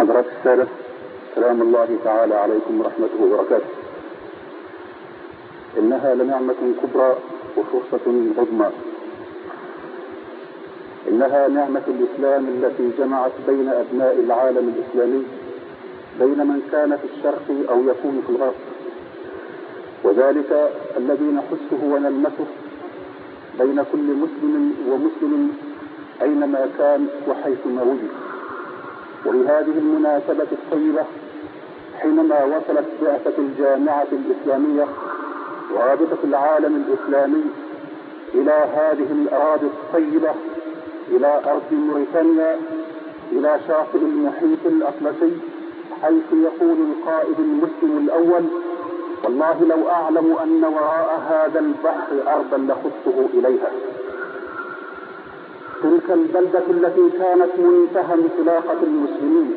حضرات السادة سلام الله تعالى عليكم ورحمته وبركاته. إنها لنعمة كبرى وفرصة عظمى. إنها نعمة الإسلام التي جمعت بين أبناء العالم الإسلامي بين من كان في الشرق أو يكون في الغرب. وذلك الذي نحسه ونلمسه بين كل مسلم ومسلم أينما كان وحيثما وجد. ولهذه المناسبة الطيبة حينما وصلت بعثة الجامعة الإسلامية ورابطة العالم الإسلامي إلى هذه الأراضي الطيبة إلى أرض موريتانيا إلى شاطئ المحيط الأطلسي حيث يقول القائد المسلم الأول والله لو أعلم أن وراء هذا البحر أرضا لخطه إليها. تلك البلدة التي كانت منتهى انطلاقة المسلمين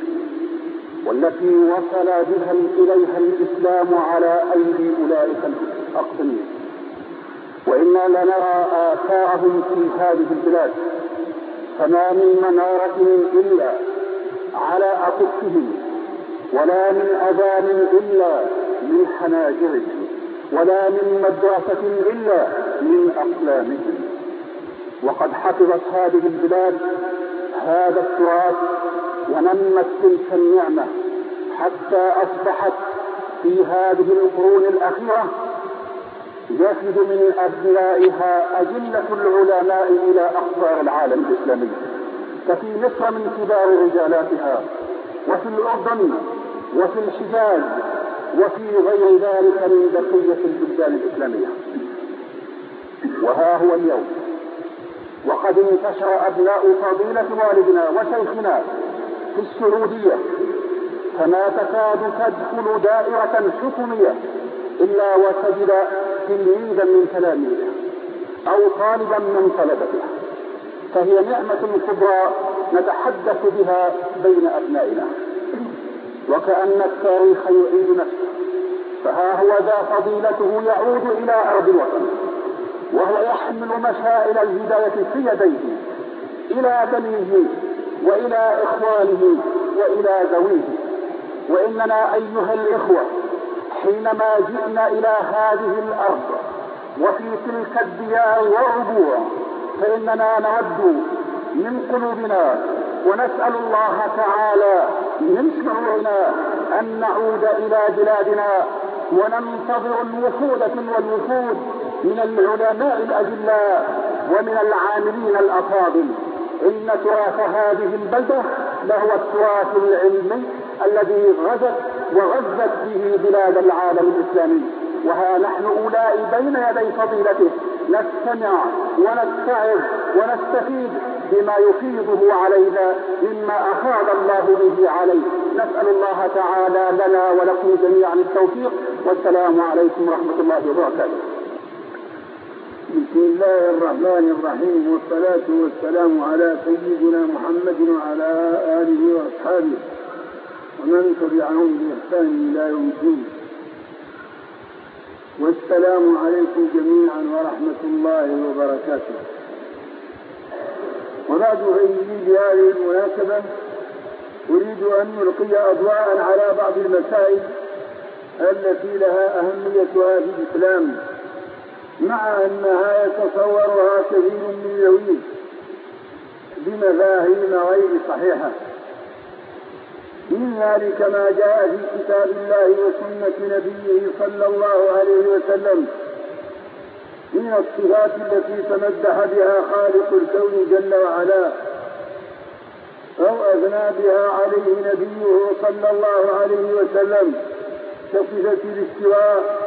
والتي وصل بها إليها الإسلام على أيدي أولئك الأقدمين. وإنا لنرى آثارهم في هذه البلاد فما من منارة إلا على أكفهم ولا من أذان إلا من حناجرهم ولا من مدرسة إلا من أقلامهم. وقد حفظت هذه البلاد هذا التراث ونمت تلك النعمة حتى أصبحت في هذه القرون الأخيرة يفد من أبنائها أجلة العلماء إلى أقطار العالم الإسلامي ففي مصر من كبار رجالاتها وفي الأردن وفي الحجاز وفي غير ذلك من بقية البلدان الإسلامية. وها هو اليوم وقد انتشر أبناء فضيلة والدنا وشيخنا في السعودية. فما تكاد تدخل دائرة حكومية إلا وتجد تلميذا من تلاميذه أو طالبا من طلبته. فهي نعمة كبرى نتحدث بها بين أبنائنا. وكأن التاريخ يعيد نفسه. فها هو ذا فضيلته يعود إلى أرض الوطن. وهو يحمل مشائل الهداية في يديه إلى بنيه وإلى إخوانه وإلى ذويه. وإننا أيها الإخوة حينما جئنا إلى هذه الأرض وفي تلك الديار والربوع فإننا نود من قلوبنا ونسأل الله تعالى من شعورنا أن نعود إلى بلادنا وننتظر الوفود والوفود من العلماء الأجلاء ومن العاملين الأفاضل. إن تراث هذه البلدة لهو التراث العلمي الذي غزت وغزت به بلاد العالم الإسلامي. وها نحن أولئك بين يدي فضيلته. نستمع ونتعظ ونستفيد بما يفيضه علينا مما أفاض الله به عليه. نسأل الله تعالى لنا ولكم جميعا التوفيق. والسلام عليكم ورحمة الله وبركاته. بسم الله الرحمن الرحيم والصلاة والسلام على سيدنا محمد وعلى آله وأصحابه ومن تبعهم بإحسان إلى يوم الدين. والسلام عليكم جميعا ورحمة الله وبركاته. وبعد فإني بهذه المناسبة أريد أن نلقي أضواء على بعض المسائل التي لها أهميتها في الإسلام. مع أنها يتصورها كثير من ذويه بمفاهيم غير صحيحة. من ذلك ما جاء في كتاب الله وسنة نبيه صلى الله عليه وسلم من الصفات التي تمدح بها خالق الكون جل وعلا أو أثنى بها عليه نبيه صلى الله عليه وسلم كصفة الاستواء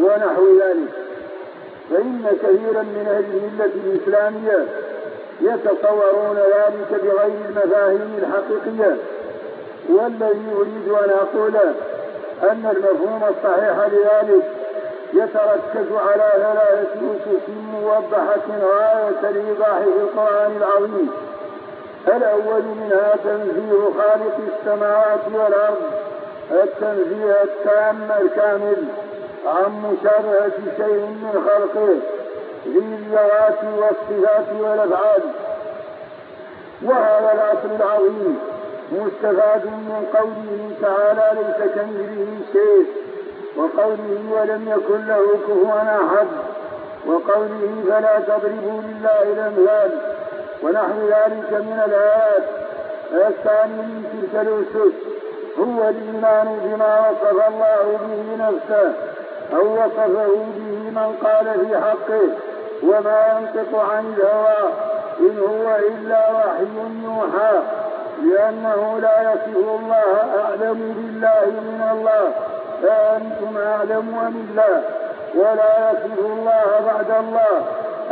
ونحو ذلك. فإن كثيرا من أهل الملة الإسلامية يتصورون ذلك بغير المفاهيم الحقيقية. والذي أريد أن أقول أن المفهوم الصحيح لذلك يتركز على ثلاثة أسس موضحة غاية الإيضاح في القرآن العظيم. الأول منها تنزيه خالق السماوات والأرض التنزيه التام الكامل. عن مشابهة شيء من خلقه ذي الذوات والصفات والأفعال. وهذا الأصل العظيم مستفاد من قوله تعالى ليس كمثله شيء. وقوله ولم يكن له كفوا أحد. وقوله فلا تضربوا لله الأمثال. ونحو ذلك من الآيات. الثاني من تلك الأسس هو الإيمان بما وصف الله به نفسه. أو وصفه به من قال في حقه وما ينطق عن الهوى إن هو إلا وحي يوحى لأنه لا يصف الله أعلم بالله من الله فأنتم أعلم أم الله ولا يصف الله بعد الله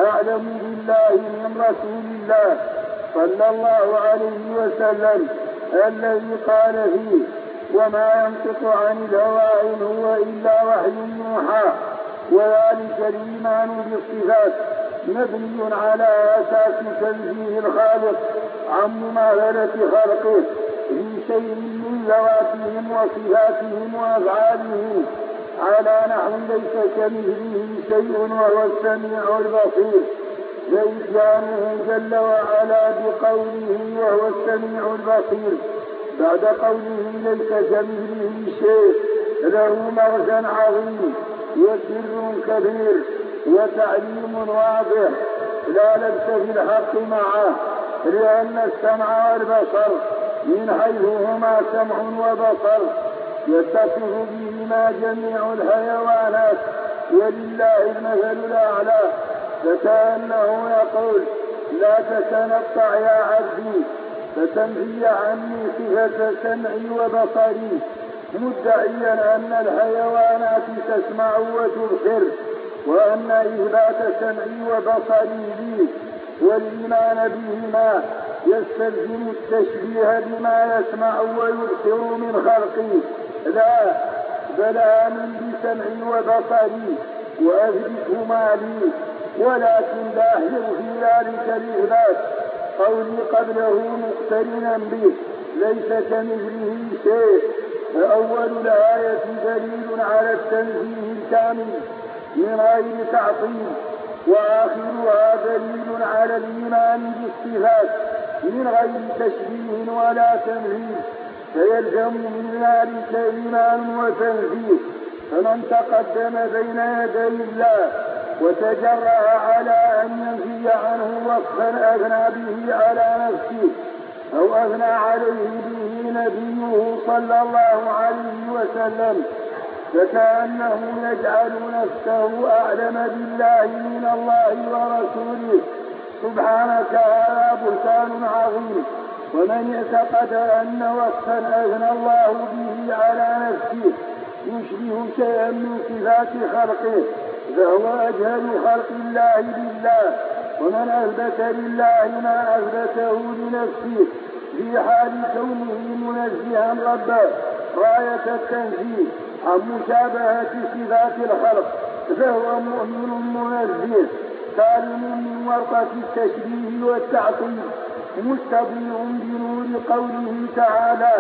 أعلم بالله من رسول الله صلى الله عليه وسلم الذي قال فيه وما ينطق عن الهوى إن هو إلا وحي يوحى. وذلك الإيمان بالصفات. مبني على أساس تنزيه الخالق عن مماثلة خلقه. في شيء من ذواتهم وصفاتهم وأفعالهم. على نحو ليس كمثله شيء وهو السميع البصير. فإتيانه جل وعلا بقوله وهو السميع البصير. بعد قوله ليس كمثله شيء له مغزى عظيم وسر كبير وتعليم واضح. لا لبس في الحق معه لأن السمع والبصر من حيث هما سمع وبصر. يتصف بهما جميع الحيوانات ولله المثل الأعلى. فكأنه يقول لا تتنطع يا عبدي. فتنفي عني صفة سمعي وبصري مدعيا أن الحيوانات تسمع وتبصر وأن إثبات سمعي وبصري لي والإيمان بهما يستلزم التشبيه بما يسمع ويبصر من خلقي لا بل آمن بسمعي وبصري وأثبتهما لي ولكن لاحظ في ذلك الإثبات. قولي قبله مقترنا به ليس كمثله شيء. فأول الآية دليل على التنزيه الكامل من غير تعطيل. وآخرها دليل على الإيمان بالصفات من غير تشبيه ولا تمثيل فيلزم من ذلك إيمان وتنزيه. فمن تقدم بين يدي الله وتجرأ على أن ينفي عنه وصفا أثنى به على نفسه أو أثنى عليه به نبيه صلى الله عليه وسلم فكأنه يجعل نفسه أعلم بالله من الله ورسوله. سبحانك هذا بهتان عظيم. ومن اعتقد أن وصفا أثنى الله به على نفسه يشبه شيئا من صفات خلقه. فهو أجهل خلق الله بالله ومن أثبت لله ما أثبته لنفسه في حال كونه منزها ربه. غاية التنزيه عن مشابهة صفات الخلق فهو مؤمن منزه سالم من ورطة التشبيه والتعطيل مستضيء بنور قوله تعالى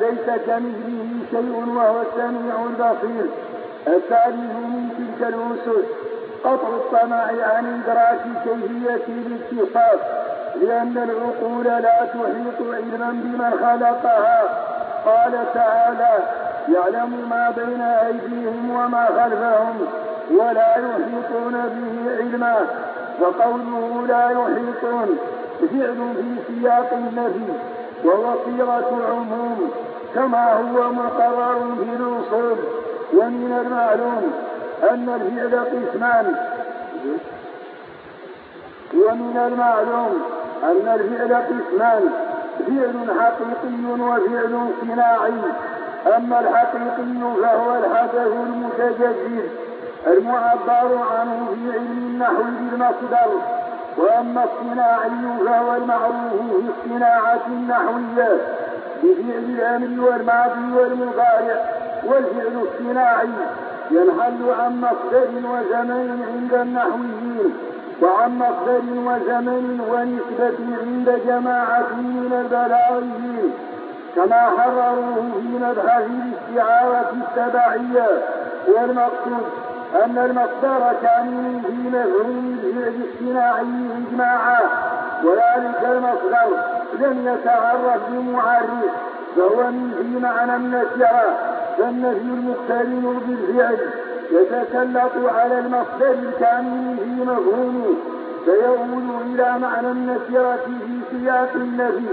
ليس كمثله شيء وهو السميع البصير الثالث من تلك الأسس قطع الطمع عن إدراك كيفية الاتصاف لأن العقول لا تحيط علما بمن خلقها. قال تعالى يعلم ما بين أيديهم وما خلفهم ولا يحيطون به علما وقوله لا يحيطون فعل في سياق النفي وهو صيغة عموم كما هو مقرر في الأصول. ومن المعلوم أن الفعل قسمان. ومن المعلوم أن الفعل قسمان. فعل حقيقي وفعل صناعي. أما الحقيقي فهو الحدث المتجدد المعبر عنه في علم النحو بالمصدر. وأما الصناعي فهو المعروف في الصناعة النحوية بفعل الأمر والماضي والمضارع. والفعل الصناعي ينحل عن مصدر وزمن عند النحويين وعن مصدر وزمن ونسبة عند جماعة من البلاغيين كما حرروه في مبحث الاستعارة التبعية والمقصود أن المصدر كان في مفهوم الفعل الصناعي إجماعا وذلك المصدر لم يتعرف بمعرف فهو من في معنى النكرة فالنفي المقترن بالفعل يتسلط على المصدر الكامل في مفهومه فيؤول إلى معنى النكرة في سياق النفي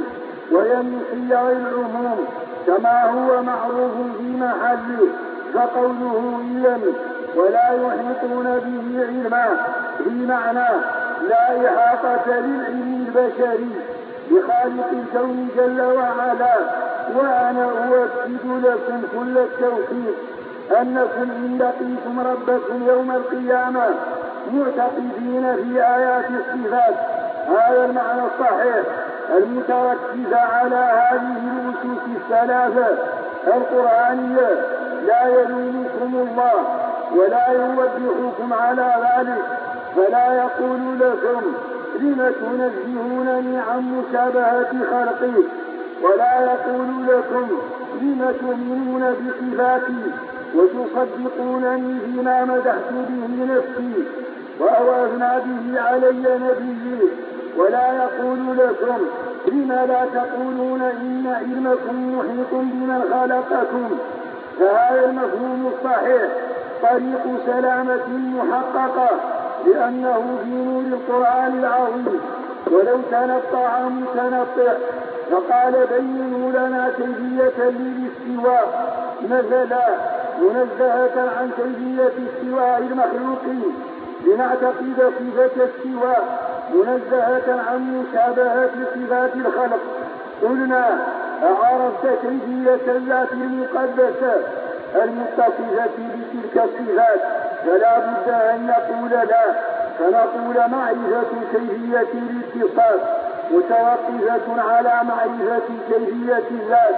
صيغ العموم كما هو معروف في محله فقوله إذن ولا يحيطون به علما بمعنى لا إحاطة للعلم البشري. بخالق الكون جل وعلا وأنا أؤكد لكم كل التوحيد أنكم إن لقيتم ربكم يوم القيامة معتقدين في آيات الصفات. هذا المعنى الصحيح المتركز على هذه الأسس الثلاثة القرآنية. لا يلومكم الله ولا يوبخكم على ذلك فلا يقول لكم لم تنزهونني عن مشابهة خلقي ولا يقول لكم لم تؤمنون بصفاتي وتصدقونني فيما مدحت به نفسي وأو أثنى به علي نبيي. ولا يقول لكم لم لا تقولون إن علمكم محيط بمن خلقكم فهذا المفهوم الصحيح طريق سلامة محققة لأنه في نور القرآن العظيم. ولو تنطع متنطع فقال بينوا لنا كيفية للاستواء. مثلا منزهة عن كيفية استواء المخلوقين. لنعتقد صفة السواء منزهة عن مشابهة صفات الخلق. قلنا أعرفت كيفية الذات المقدسة المتصفة بتلك الصفات. فلا بد أن نقول لا فنقول معرفة كيفية الاتصال متوقفة على معرفة كيفية الذات.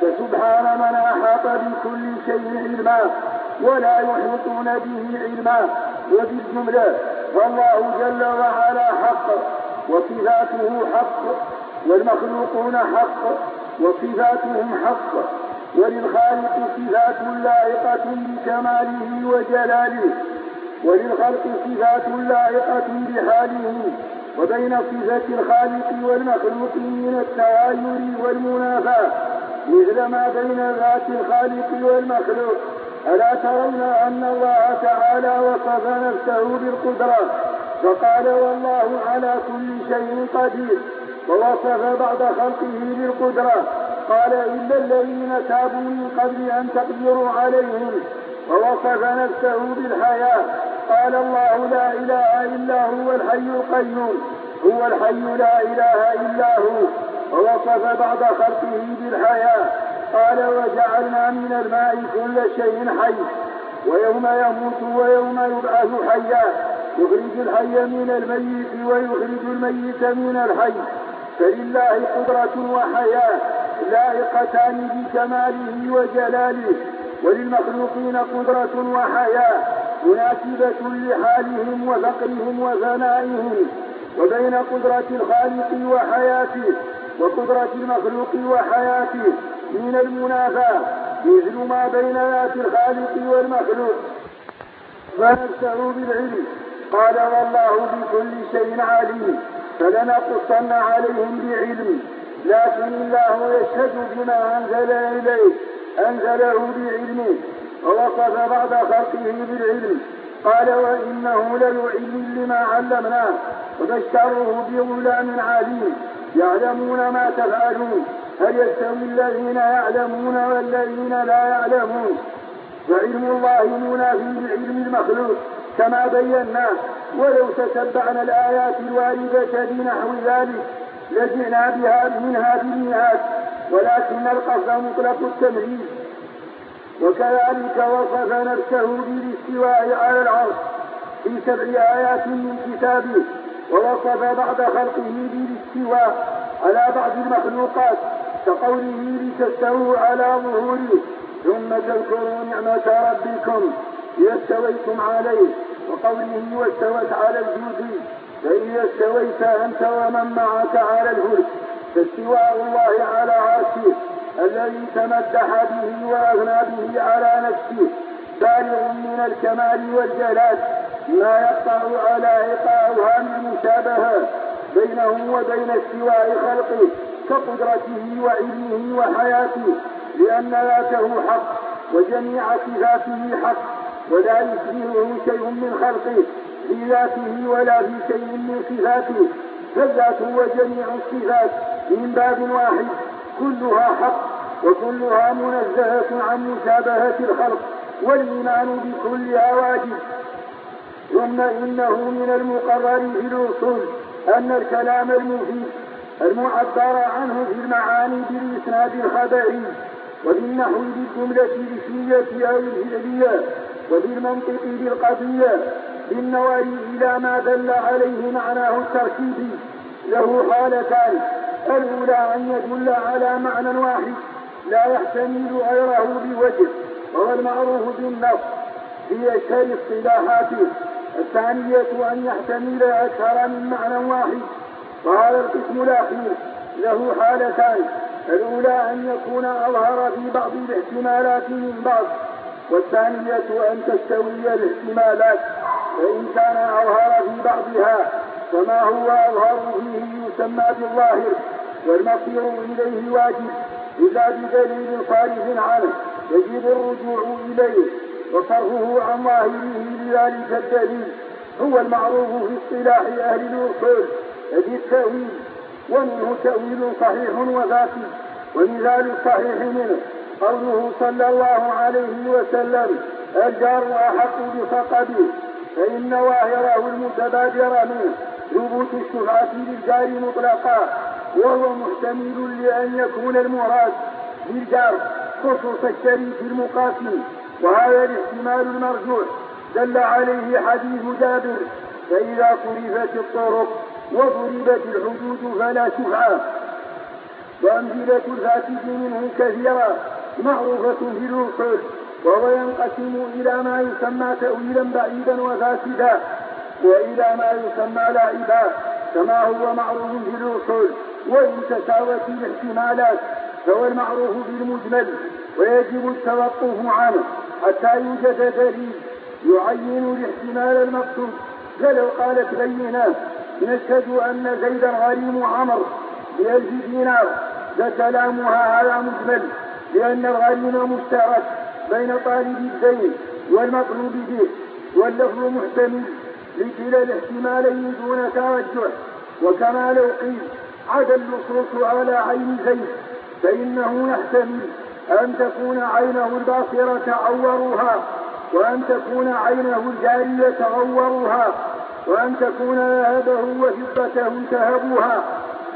فسبحان من أحاط بكل شيء علما ولا يحيطون به علما وبالجملة. فالله جل وعلا حق وصفاته حق والمخلوقون حق وصفاتهم حق. وللخالق صفات لائقة بكماله وجلاله. وللخلق صفات لائقة بحاله. وبين صفة الخالق والمخلوق من التغاير والمنافاة. مثل ما بين ذات الخالق والمخلوق. ألا ترون أن الله تعالى وصف نفسه بالقدرة. فقال والله على كل شيء قدير. ووصف بعض خلقه بالقدرة. قال إلا الذين تابوا من قبل أن تقدروا عليهم ووصف نفسه بالحياة. قال الله لا إله إلا هو الحي القيوم. هو الحي لا إله إلا هو. ووصف بعض خلقه بالحياة. قال وجعلنا من الماء كل شيء حي. ويوم يموت ويوم يبعث حيا. يخرج الحي من الميت ويخرج الميت من الحي. فلله قدرة وحياة لائقتان بكماله وجلاله وللمخلوقين قدرة وحياة مناسبة لحالهم وفقرهم وثنائهم وبين قدرة الخالق وحياته وقدرة المخلوق وحياته من المنافاة مثل ما بين ذات الخالق والمخلوق. فنفسه بالعلم. قال والله بكل شيء عليم. فلنقصن عليهم بعلم لكن الله يشهد بما أنزل إليه أنزله بعلمه ووصف بعض خلقه بالعلم. قال وإنه ليعلم لما علمناه وبشره بغلام عليم. يعلمون ما تفعلون هل يستوي الذين يعلمون والذين لا يعلمون؟ وعلم الله منافي لعلم المخلوق. كما بينا ولو تتبعنا الآيات الواردة بنحو ذلك لجئنا بها منها بالمئات ولكن القصد مطلق التمهيد. وكذلك وصف نفسه بالاستواء على العرش في سبع آيات من كتابه ووصف بعض خلقه بالاستواء على بعض المخلوقات كقوله لتستووا على ظهوره ثم تذكروا نعمة ربكم. استويتم عليه وقوله واستوت على الجود فإذا استويت أنت ومن معك على الفلك فاستواء الله على عرشه الذي تمدح به وأغنى به على نفسه بالغ من الكمال والجلال ما يقطع على إيقاع أوهام المشابهة بينه وبين استواء خلقه كقدرته وعلمه وحياته لأن ذاته حق وجميع صفاته حق. ولا يشبهه شيء من خلقه في ذاته ولا في شيء من صفاته. فالذات وجميع الصفات من باب واحد كلها حق وكلها منزهة عن مشابهة الخلق والإيمان بكلها واجب. ثم إنه من المقرر في الأصول أن الكلام المفيد المعبر عنه في المعاني بالإسناد الخبري وبالنحو بالجملة الإسمية أو الفعلية وبالمنطق بالقضية بالنظر إلى ما دل عليه معناه التركيبي له حالتان. الأولى أن يدل على معنى واحد. لا يحتمل غيره بوجه وهو المعروف بالنص. في أشهر اصطلاحاته الثانية أن يحتمل أكثر من معنى واحد. وهذا القسم الأخير. له حالتان. الأولى أن يكون أظهر في بعض الاحتمالات من بعض. والثانية أن تستوي الاحتمالات فإن كان أظهر في بعضها فما هو أظهر فيه يسمى بالظاهر والمصير إليه واجب إلا بدليل صارف عنه يجب الرجوع إليه وصرفه عن ظاهره لذلك الدليل هو المعروف في اصطلاح أهل الأصول يجي التأويل ومنه تأويل صحيح وفاسد ومثال الصحيح منه. قوله صلى الله عليه وسلم الجار أحق بفقده فإن ظاهره المتبادر منه ثبوت الشفعة للجار مطلقا وهو محتمل لأن يكون المراد بالجار خصوص الشريك المقاسم وهذا الاحتمال المرجوح. دل عليه حديث جابر فإذا صرفت الطرق وضربت الحدود فلا شفعة وأمثلة الفاسد منه كثيرة معروفة في الوصول وهو ينقسم إلى ما يسمى تأويلا بعيدا وفاسدا. وإلى ما يسمى لاعبا كما هو معروف في الوصول وإن تساوت الاحتمالات. فهو المعروف بالمجمل. ويجب التوقف عنه. حتى يوجد دليل. يعين الاحتمال المقصود. فلو قالت بينات نشهد أن زيدا غريم عمر. بألف دينار. فكلامها هذا مجمل. لأن الغريم مشترك بين طالب الدين والمطلوب به واللفظ محتمل لكلا الاحتمالين دون ترجح وكما لو قيل عدا اللصوص على عين زيد فإنه يحتمل أن تكون عينه الباصرة عوروها وأن تكون عينه الجارية عوروها وأن تكون ذهبه وفضته تهبوها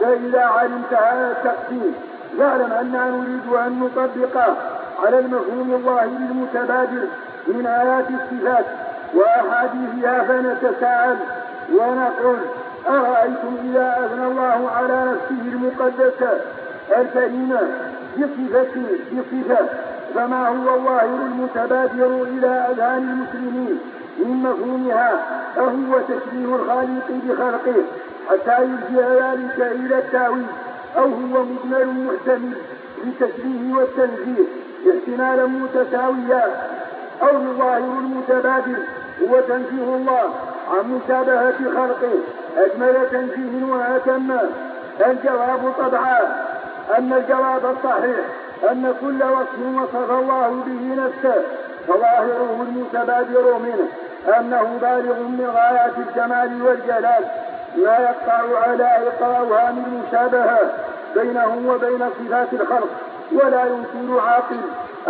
فإذا علمت هذا التقسيم فاعلم أننا نريد أن نطبق على المفهوم الظاهر المتبادر من آيات الصفات وأحاديثها فنتساءل ونقول أرأيتم إذا أثنى الله على نفسه المقدسة الكريمة بصفة بصفة فما هو الظاهر المتبادر إلى أذهان المسلمين من مفهومها؟ أهو تشبيه الخالق بخلقه حتى يلجئ ذلك إلى التأويل أو هو مجمل محتمل للتشبيه والتنزيه احتمالا متساويا أو الظاهر المتبادل هو تنزيه الله عن مشابهة خلقه أجمل تنزيه وأتم. الجواب طبعا أن الجواب الصحيح أن كل وصف وصف الله به نفسه فظاهره المتبادر منه أنه بالغ من غايات الجمال والجلال. لا يقطع على أوهام المشابهة بينه وبين صفات الخلق ولا ينكر عاقل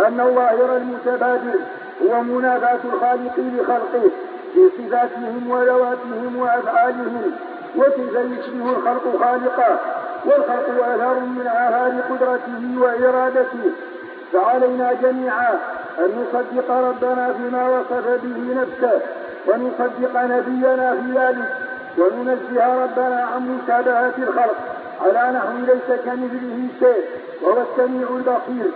أن الظاهر المتبادر هو منافاة الخالق لخلقه في صفاتهم وذواتهم وأفعالهم وكيف يشبه الخلق خالقه والخلق أثر من آثار قدرته وإرادته. فعلينا جميعا أن نصدق ربنا فيما وصف به نفسه ونصدق نبينا في ذلك. وننزه ربنا عن مشابهة الخلق. على نحو ليس كمثله شيء وهو السميع البصير.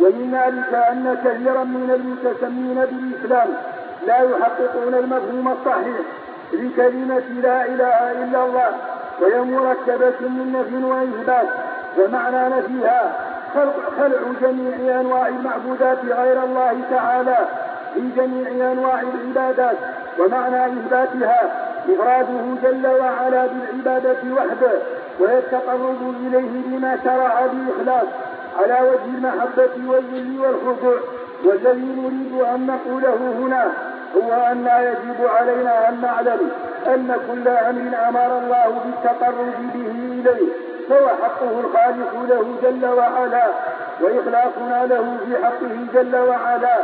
ومن ذلك أن كثيرا من المتسمين بالإسلام لا يحققون المفهوم الصحيح لكلمة لا إله إلا الله وهي مركبة من نفي وإثبات ومعنى نفيها خلق خلع جميع أنواع المعبودات غير الله تعالى في جميع أنواع العبادات ومعنى إثباتها إفراده جل وعلا بالعبادة وحده ويتقرب إليه بما شرع بإخلاص على وجه المحبة والذل والخضوع والذي نريد أن نقوله هنا هو أن يجب علينا أن نعلم أن كل أمر أمر الله بالتقرب به إليه فهو حقه الخالق له جل وعلا وإخلاصنا له في حقه جل وعلا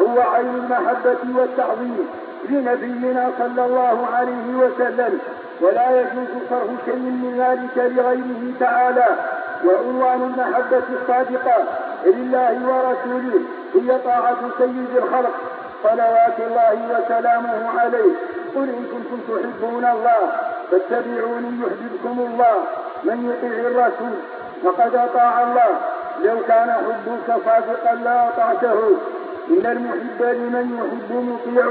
هو عين المحبة والتعظيم. لنبينا صلى الله عليه وسلم ولا يجوز صرف شيء من ذلك لغيره تعالى. وعنوان المحبة الصادقة لله ورسوله هي طاعة سيد الخلق صلوات الله وسلامه عليه. قل إن كنتم تحبون الله فاتبعوني يحببكم الله. من يطيع الرسول فقد أطاع الله. لو كان حبك صادقا لأطعته إن المحب لمن يحب مطيع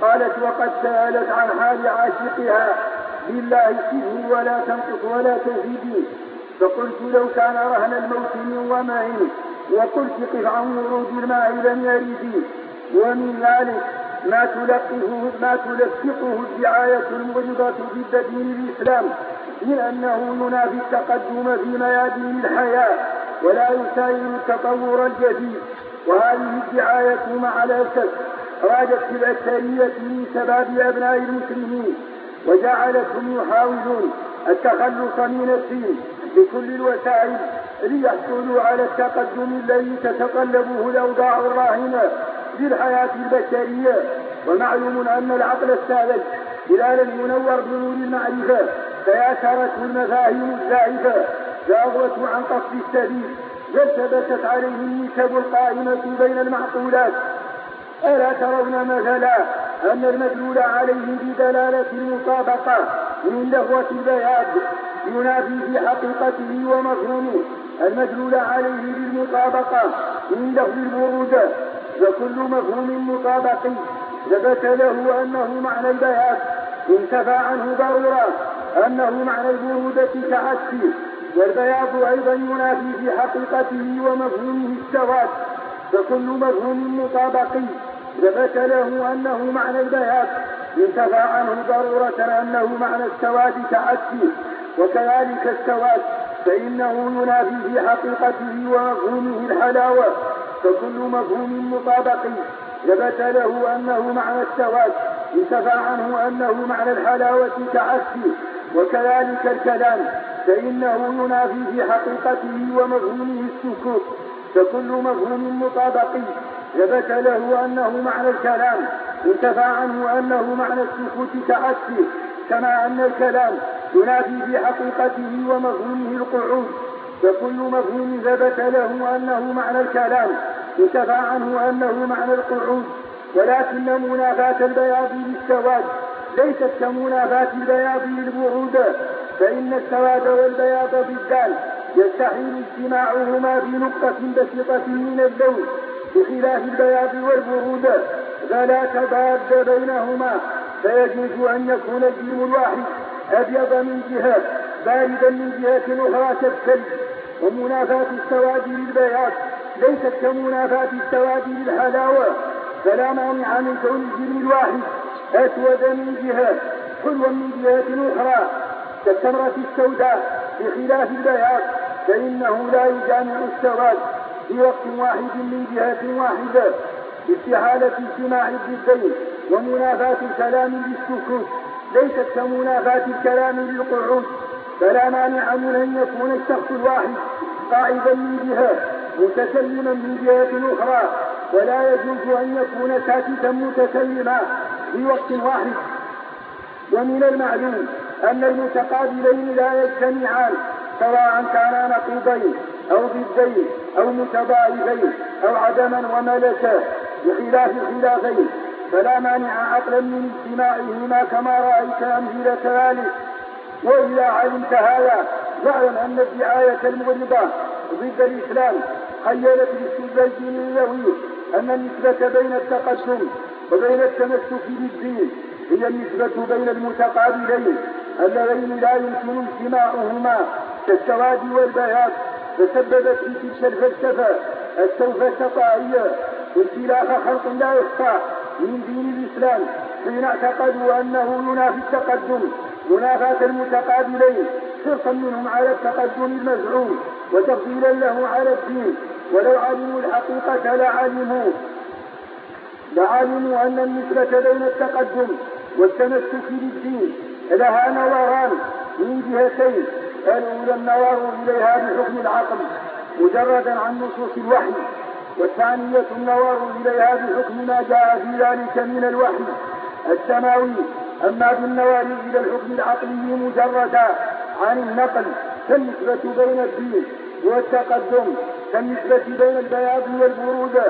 قالت وقد سألت عن حال عاشقها. بالله سره ولا تنقص ولا تزيدي فقلت لو كان رهن الموت من ظمأ وقلت قف عن ورود الماء لم يرد. ومن ذلك ما تلقفه ما تلفقه الدعاية المغرضة ضد دين الإسلام من أنه ينافي التقدم في ميادين الحياة ولا يساير التطور الجديد. وهذه الدعاية مع الأسف راجت في من شباب أبناء المسلمين وجعلتهم يحاولون التخلص من الدين بكل الوسائل ليحصلوا على التقدم الذي تتطلبه الأوضاع الراهنة للحياة البشرية. ومعلوم أن العقل الساذج خلال المنور بنور المعرفة تياسرته المفاهيم الزائفة زاغت عن قصد السبيل ثبتت عليه النسب القائمة بين المعقولات ألا ترون مثلا أن المدلول عليه بدلالة المطابقة من لغوة البياد ينافي في حقيقته ومفهومه. المدلول عليه بالمطابقة من لفظ الورود وكل مفهوم مطابق ثبت له أنه معنى البيان انتفى عنه ضرورة أنه معنى البرودة كعكسه والبياض أيضا ينافي في حقيقته ومفهومه السواد. فكل مفهوم مطابقي ثبت له أنه معنى البياض انتفى عنه ضرورة أنه معنى السواد كعكسه وكذلك السواد فإنه ينافي في حقيقته ومفهومه الحلاوة فكل مفهوم مطابقي ثبت له أنه معنى السواد انتفى عنه أنه معنى الحلاوة كعكسه وكذلك الكلام فإنه ينافي في حقيقته ومفهومه السكوت فكل مفهوم مطابقي ثبت له أنه معنى الكلام انتفى عنه أنه معنى السكوت كعكسه كما أن الكلام ينافي في حقيقته ومفهومه القعود. فكل مفهوم ثبت له أنه معنى الكلام انتفى عنه أنه معنى القعود. ولكن منافاة البياض للسواد ليست كمنافاة البياض للبرود فإن السواد والبياض بالدال يستحيل اجتماعهما في نقطة بسيطة من اللون. بخلاف البياض والبرود فلا تضاد بينهما. فيجوز أن يكون الجسم الواحد أبيض من جهة باردا من جهة أخرى كالثلج. ومنافاة السواد للبياض ليست كمنافاة السواد للحلاوة. فلا مانع من كون الجيم الواحد أسود من جهة حلوا من جهة أخرى. كالتمرة السوداء بخلاف البياض فإنه لا يجامع السواد. في وقت واحد من جهة واحدة باستحالة اجتماع الضدين ومنافاة الكلام للسكوت. ليست كمنافاة الكلام للقعود فلا مانع من أن يكون الشخص الواحد قاعدا من جهة متكلما من جهة أخرى. ولا يجوز أن يكون ساكتا متكلما في وقت واحد. ومن المعلوم أن المتقابلين لا يجتمعان سواء كانا نقيضين أو ضدين أو متضايفين أو عدما وملكا بخلاف الخلافين. فلا مانع عقلا من اجتماعهما كما رأيت أمثلة ذلك وإذا علمت هذا فاعلم أن الدعاية المغرضة ضد الإسلام خيلت للسلبة الدينيوي أن النسبة بين التقدم وبين التمسك بالدين هي النسبة بين المتقابلين اللذين لا يمكن اجتماعهما كالسواد والبياض. تسببت في تلك الفلسفة السوف الشطائية انسلاخ خلق لا يخفى من دين الإسلام حين اعتقدوا أنه ينافي التقدم منافاة المتقابلين حرصا منهم على التقدم المزعوم وتفضيلا له على الدين. ولو علموا الحقيقة لعلموا. لعلموا أن النسبة بين التقدم والتمسك بالدين لها نظران من جهتين. الأولى النظر إليها بحكم العقل مجردا عن نصوص الوحي والثانية النظر إليها بحكم ما جاء في ذلك من الوحي السماوي أما بالنظر إلى الحكم العقلي مجردا عن النقل كالنسبة بين الدين والتقدم كالنسبة بين البياض والبرودة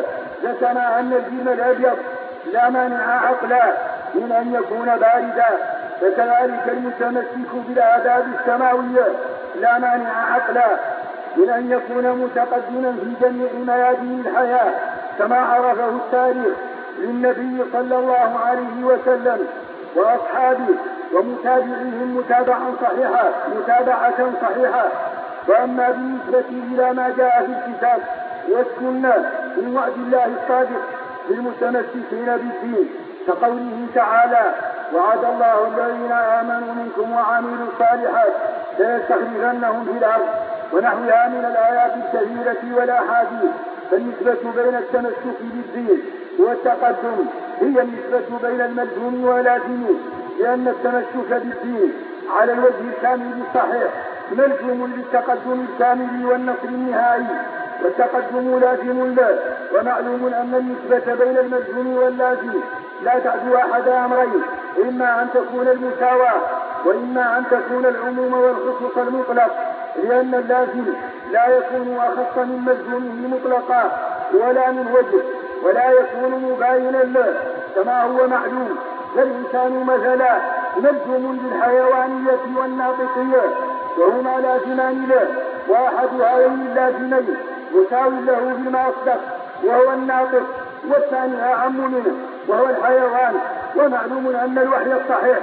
ذكرنا أن الجيم الأبيض لا مانع عقلا من أن يكون باردا. فكذلك المتمسك بالآداب السماوية لا مانع عقلا من أن يكون متقدما في جميع ميادين الحياة كما عرفه التاريخ للنبي صلى الله عليه وسلم وأصحابه ومتابعيهم متابعة صحيحة متابعة صحيحة. وأما بالنسبة إلى ما جاء في الكتاب والسنة من وعد الله الصادق للمتمسكين بالدين كقوله تعالى وعد الله الذين آمنوا منكم وعملوا الصالحات ليستخلفنهم في الأرض ونحوها من الآيات الكثيرة والأحاديث. فالنسبة بين التمسك بالدين والتقدم هي النسبة بين الملزوم واللازم لأن التمسك بالدين على الوجه الكامل الصحيح ملزوم للتقدم الكامل والنصر النهائي والتقدم لازم له ومعلوم أن النسبة بين الملزوم واللازم لا تعدو أحد أمرين إما أن تكون المساواة وإما أن تكون العموم والخصوص المطلق لأن اللازم لا يكون أخص من ملزومه مطلقا ولا من وجه ولا يكون مباينا له كما هو معلوم. فالإنسان مثلا ملزوم بالحيوانية والناطقية وهما لازمان له وأحد هذين اللازمين مساو له فيما أصدق وهو الناطق. والثاني أعم منه وهو الحيوان. ومعلوم أن الوحي الصحيح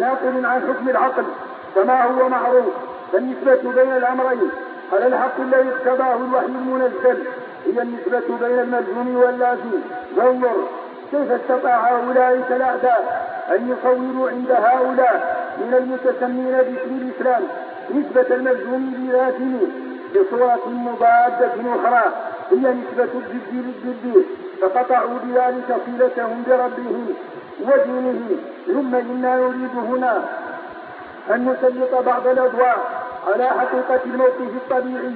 ناقل عن حكم العقل كما هو معروف؟ فالنسبة بين الأمرين. على الحق الذي اقتضاه الوحي المنزل هي النسبة بين الملزوم واللازم؟ وانظر كيف استطاع أولئك الأعداء أن يصوروا عند هؤلاء من المتسمين باسم الإسلام نسبة الملزوم بلازم بصورة مضادة أخرى. هي نسبة الضد للضد فقطعوا بذلك صلتهم بربهم ودينه. ثم إنا نريد هنا أن نسلط بعض الأضواء على حقيقة الموقف الطبيعي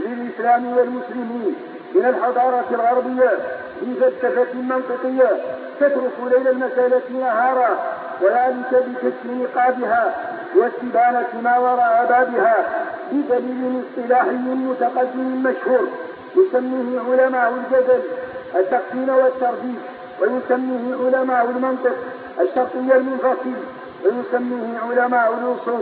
للإسلام والمسلمين. من الحضارة الغربية في فلسفة منطقية تترك ليل المسألة نهارا وذلك بكشف نقابها واستبانة ما وراء بابها بدليل اصطلاحي متقدم مشهور يسميه علماء الجدل التقسيم والترديد ويسميه علماء المنطق الشرطي المنفصل ويسميه علماء الأصول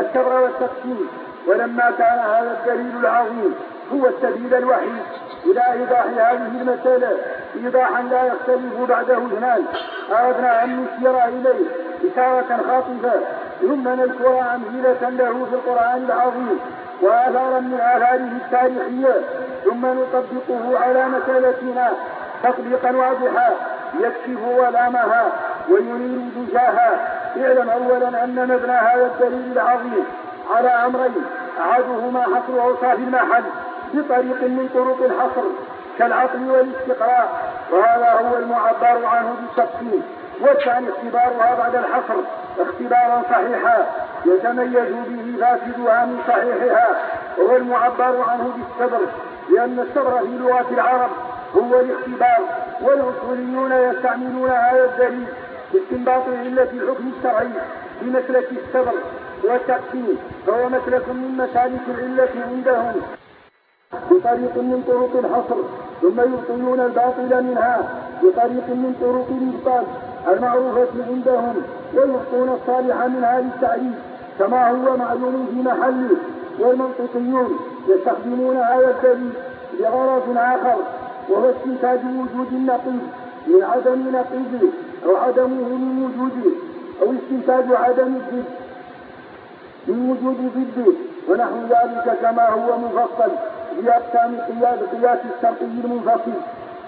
الشر والتقسيم. ولما كان هذا الدليل العظيم هو السبيل الوحيد إلى إيضاح هذه المسألة إيضاحا لا يختلف بعده اثنان أردنا أن نشير إليه إشارة خاطفة ثم نذكر أمثلة له في القرآن العظيم وآثارا من آثاره التاريخية ثم نطبقه على مسألتنا تطبيقا واضحا يكشف ظلامها وينير دجاها اعلم اولا أن مبنى هذا الدليل العظيم على أمرين أحدهما حصر أوصاف المحل بطريق من طرق الحصر كالعقل والاستقراء وهذا هو المعبر عنه بالتفصيل والثاني اختبارها بعد الحصر. اختبارا صحيحا يتميز به فاسدها من صحيحها وهو المعبر عنه بالصبر لأن الصبر في لغة العرب هو الاختبار والأصوليون يستعملون هذا الدليل باستنباط علة الحكم الشرعي بمسلك الصبر والتقسيم فهو مسلك من مسالك العلة عندهم. بطريق من طرق الحصر ثم يبطلون الباطل منها بطريق من طرق الإبطال. المعروفة عندهم ويبطون الصالح منها للتعريف كما هو معلوم في محله. والمنطقيون يستخدمون هذا الدليل لغرض آخر وهو استنتاج وجود النقيض من عدم نقيضه أو عدمه من وجوده أو استنتاج عدم الضد من وجود ضده. ونحو ذلك كما هو مفصل في أقسام قياس قياس الشرطي المنفصل.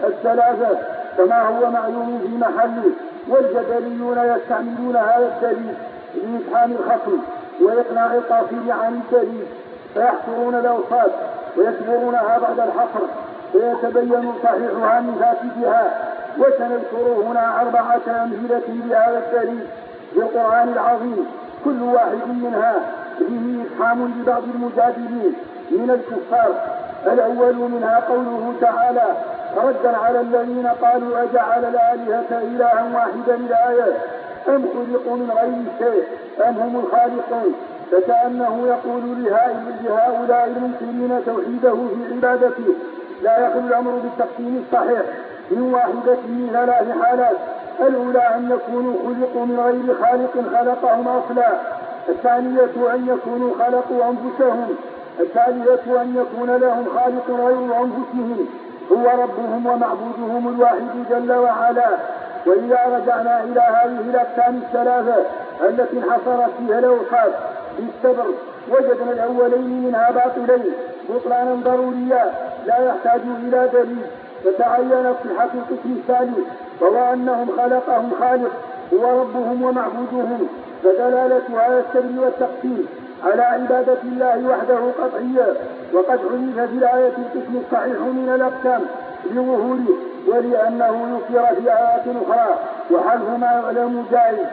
الثلاثة كما هو معلوم في محله. والجدليون يستعملون هذا الدليل لإفهام الخصم وإقناع القاصر عن الدليل. فيحصرون الأوصاف ويكبرونها بعد الحصر فيتبين صحيحها من فاسدها. وسنذكر هنا أربعة أمثلة لهذا الدليل في القرآن العظيم كل واحد منها فيه إفهام لبعض المجادلين من الكفار. الأول منها قوله تعالى ردا على الذين قالوا أجعل الآلهة إلها واحدا الآية؟ أم خلقوا من غير شيء؟ أم هم الخالقون؟ فكأنه يقول لهؤلاء المنكرين توحيده في عبادته لا يخلو الأمر بالتقسيم الصحيح. من واحدة من ثلاث حالات. الأولى أن يكونوا خلقوا من غير خالق خلقهم أصلا. الثانية أن يكونوا خلقوا أنفسهم. الثالثة أن يكون لهم خالق غير أنفسهم. هو ربهم ومعبودهم الواحد جل وعلا. وإذا رجعنا إلى هذه الأقسام الثلاثة التي انحصرت فيها الأوصاف بالصبر وجدنا الأولين منها باطلين. بطلانا ضروريا لا يحتاج إلى دليل. فتعينت صحة القسم الثاني وهو أنهم خلقهم خالق. هو ربهم ومعبودهم. فدلالة هذا السر والتقسيم على عبادة الله وحده قطعية. وقد حذف في الآية القسم الصحيح من الأقسام لظهوره ولأنه ذكر في آيات أخرى وحذف ما يعلم جائز.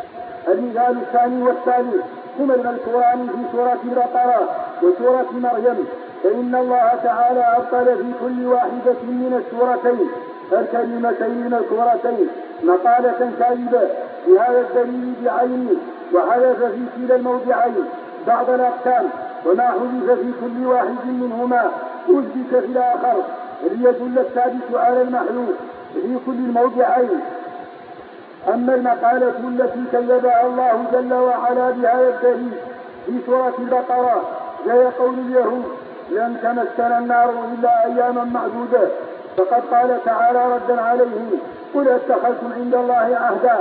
المثال الثاني والثالث هما المذكوران في سورة البقرة وسورة مريم. فإن الله تعالى أبطل في كل واحدة من السورتين الكلمتين المذكورتين مقالة كاذبة بهذا الدليل بعينه وحذف في كلا الموضعين. بعض الأقسام. وما حذف في كل واحد منهما. أثبت في الآخر. ليدل الثابت على المحلول. في كل الموضعين. أما المقالة التي كذبها الله جل وعلا بهذا الدليل في سورة البقرة وهي قول اليهود لن تمسنا النار إلا أياما معدودة. فقد قال تعالى ردا عليهم قل أتخذتم عند الله عهدا